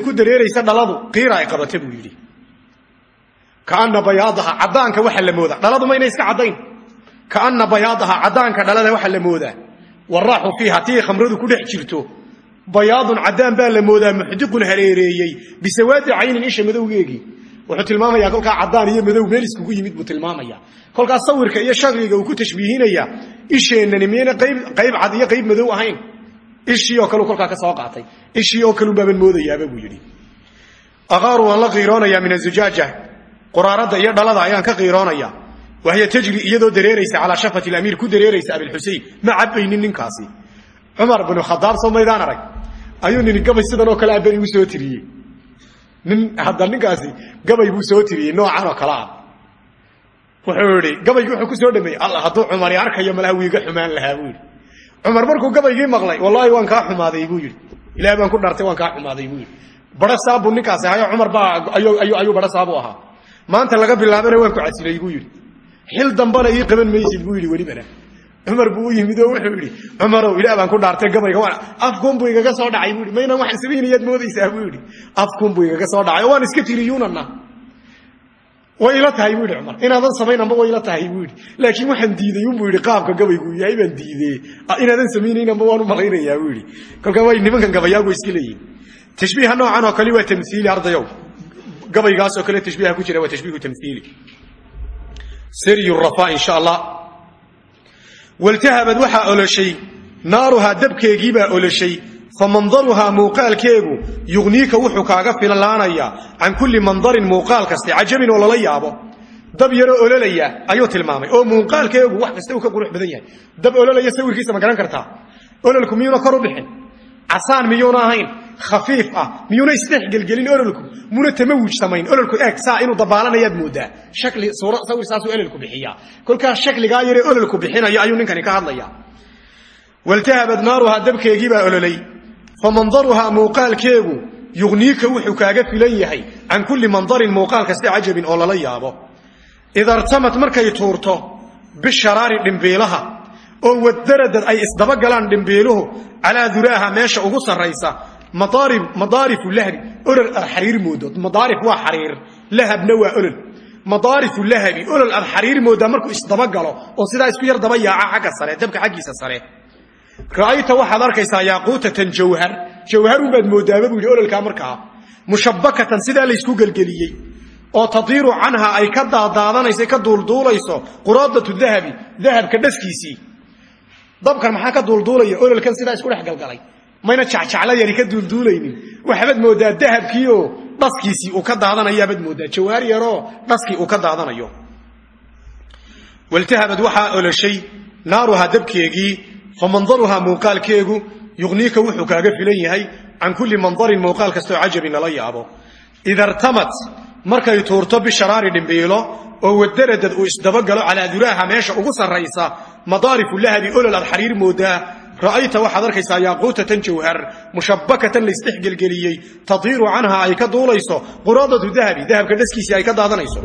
ku dareeraysa dhaladu qiira ay qabata buu yidhi kaana bayaadaha caddaanka waxaa la moodaa. Dhaladu mayna iska caddayn? Kaana bayaadaha caddaanka dhalada waxaa la moodaa. Waraaxu fiiha tii khamradu ku dhex jirto. Bayaadun caddaan baa la moodaa muxdiqun hareereeyey. Bisawaadi caynin isha madowgeegii wuxuu tilmaamayaa kolkaa caddaan iyo madow meel iskugu yimid buu tilmaamaya kolkaa sawirka iyo shakliga uu ku tashbiihinaya isheennani miyayna qayb cad iyo qayb madow ahayn. Ishii oo kaleu kolkaa ka soo qaatay. Ishii oo kaleu baaban moodayaaba buu yidhi. Aqaaru waan la min azujaaja quraarada iyo dhalada ayaan ka qiiroonaya. Wahya tajri iyadoo dareeraysa calaa shafati lamiir ku dareeraysa abilxusein ma cabaynin ninkaasi. Cumar binu khadaab soo maydaan arag. Ayuu nin gabay sidan oo kale aberi u soo tiriyey. Nin hadda ninkaasi gabay buu soo tiriyey noocan oo kale ah. Wuxuu idhi gabaygii wuxuu ku soo dhameeyey. Alla hadduu cumari arkayo malaha xumaan lahaa buu yidhi. Markuu gabaygii maqlay wallaahi waan kaa xumaaday buu yidhi. Ilaah baan ku dhartay waan kaa xumaaday buu yidhi. Bara saab ninkaasi ahayo cumar baa ayuu bara saabu ahaa maanta laga bilaabana waan ku casilay buu yidhi. Xil dambana ii qaban maysid buu yidhi welibana cumar buu yimid oo wuxuu yidhi cumarow ilaah baan ku dhaartay gabayga waan afkuun buu igaga soo dhacay buu yidhi. Maynan waxaan samaynayaad moodaysaa buu yidhi. Afkuun buu igaga soo dhacay waan iska tiriyuunana way ila tahay buu yidhi cumar. Inaadan samaynanba way ila tahay buu yidhi. Laakiin waxaan diiday unbuu yidhi. Qaabka gabaygu yahay baan diidee inaadan samaynaynanba waan u malaynayaa buu yidhi. Kolkaa way nimankan gabayaagu iska leeyihiin tashbiiha noocan oo kale waa tamsiili ardayow gabaygaas oo kale tashbiiha ku jira waa tashbiihu tamhiili siryu rafa insha allah waltahabad waxaa oloshay naaruhaa dabkeegiibaa oloshay fa mandaruhaa muuqaalkeegu yugniika wuxuu kaaga filaanayaa can kulli mandarin muuqaal kaste cajabin oo lala yaabo. Dab yaroo ololaya ayuu tilmaamay. Oo muuqaalkeegu wax kasta uu ka qurux badan yahay. Dab ololaya sawirkiisa ma garan kartaa. Ololku miyuuna kor u bixin? Casaan miyuuna khafiif ah. Miyuuna isdhex gelgelin ololku? Muna tamawuj samayn ololku eeg saa inuu dabaalanayaad moodaa. Shakli sawir saasuu ololku bixiyaa. Kolkaas shakligaa yaree ololku bixinaya ayuu ninkani ka hadlayaa. Waltahabad naaruhaa dabkeegii baa ololay. Fa mandaruhaa muuqaalkeegu yugniika wuxuu kaaga filan yahay. Can kulli mandarin muuqaal kasta cajabin oo lala yaabo. Ida artamad markay tuurto bisharaari dhimbiilaha oo wadaradad ay isdabagalaan dhimbiiluhu calaa duraaha meesha ugu sarraysa madaarifu lahbi olol aad xariir moodo madaarif waa xariir lahabna waa olol. Madaarifu lahabi olol aad xariir moodaa markuu isdabagalo oo sidaa isku yar daba yaaca xagga sare dabka xaggiisa sare. Ra'ayta waxaad arkaysaa yaaquutatan jawhar. Jawharunbaad moodaaba buu yidhi ololkaa markaa mushabbakatan sidaa laysku gelgeliyey oo tadiiru canha ay ka daadaadanayso ka duulduulayso quraadatu dahabi dahabka dhaskiisii dabkan maxaa ka duulduulaya? Ololkan sidaa isku dhex galgalay mayna jacjacla yari ka duulduulaynin. Waxaad moodaa dahabkiioo dhaskiisii uu ka daadanayabaad moodaa. Jawhar yaroo dhaskii uu ka daadanayo. Waltahabad waxaa oloshay naaruhaa dabkeegii fa mandaruhaa muuqaalkeegu wuxuu kaaga filan yahay can kulli mandarin muuqaal kastoo cajabin lala yaabo. Ida artamad markay tuurto bisharaari dhimbiilo oo wadaradad uu isdabagalo calaa duraaha meesha ugu sarraysa madaarifu lahabi olol aad xariir moodaa ra'ayta waxaad arkaysaa yaaquutatan jawhar mushabbakatan laysdhex gelgeliyey tadiiru canha ay ka duulayso quraadatu dahabi dahabka dhaskiisii ay ka daadanayso.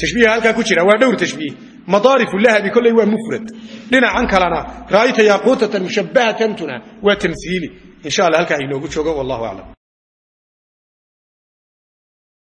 Tashbiiha halkaa ku jira waa dhowr tashbiih. Madaarifu lahabi kolley waa mufrad. Dhinacan kalena ra'ayta yaaquutatan mushabbahatantuna waa tamhiili insha allah halkaa inoogu joogo wallahu aclam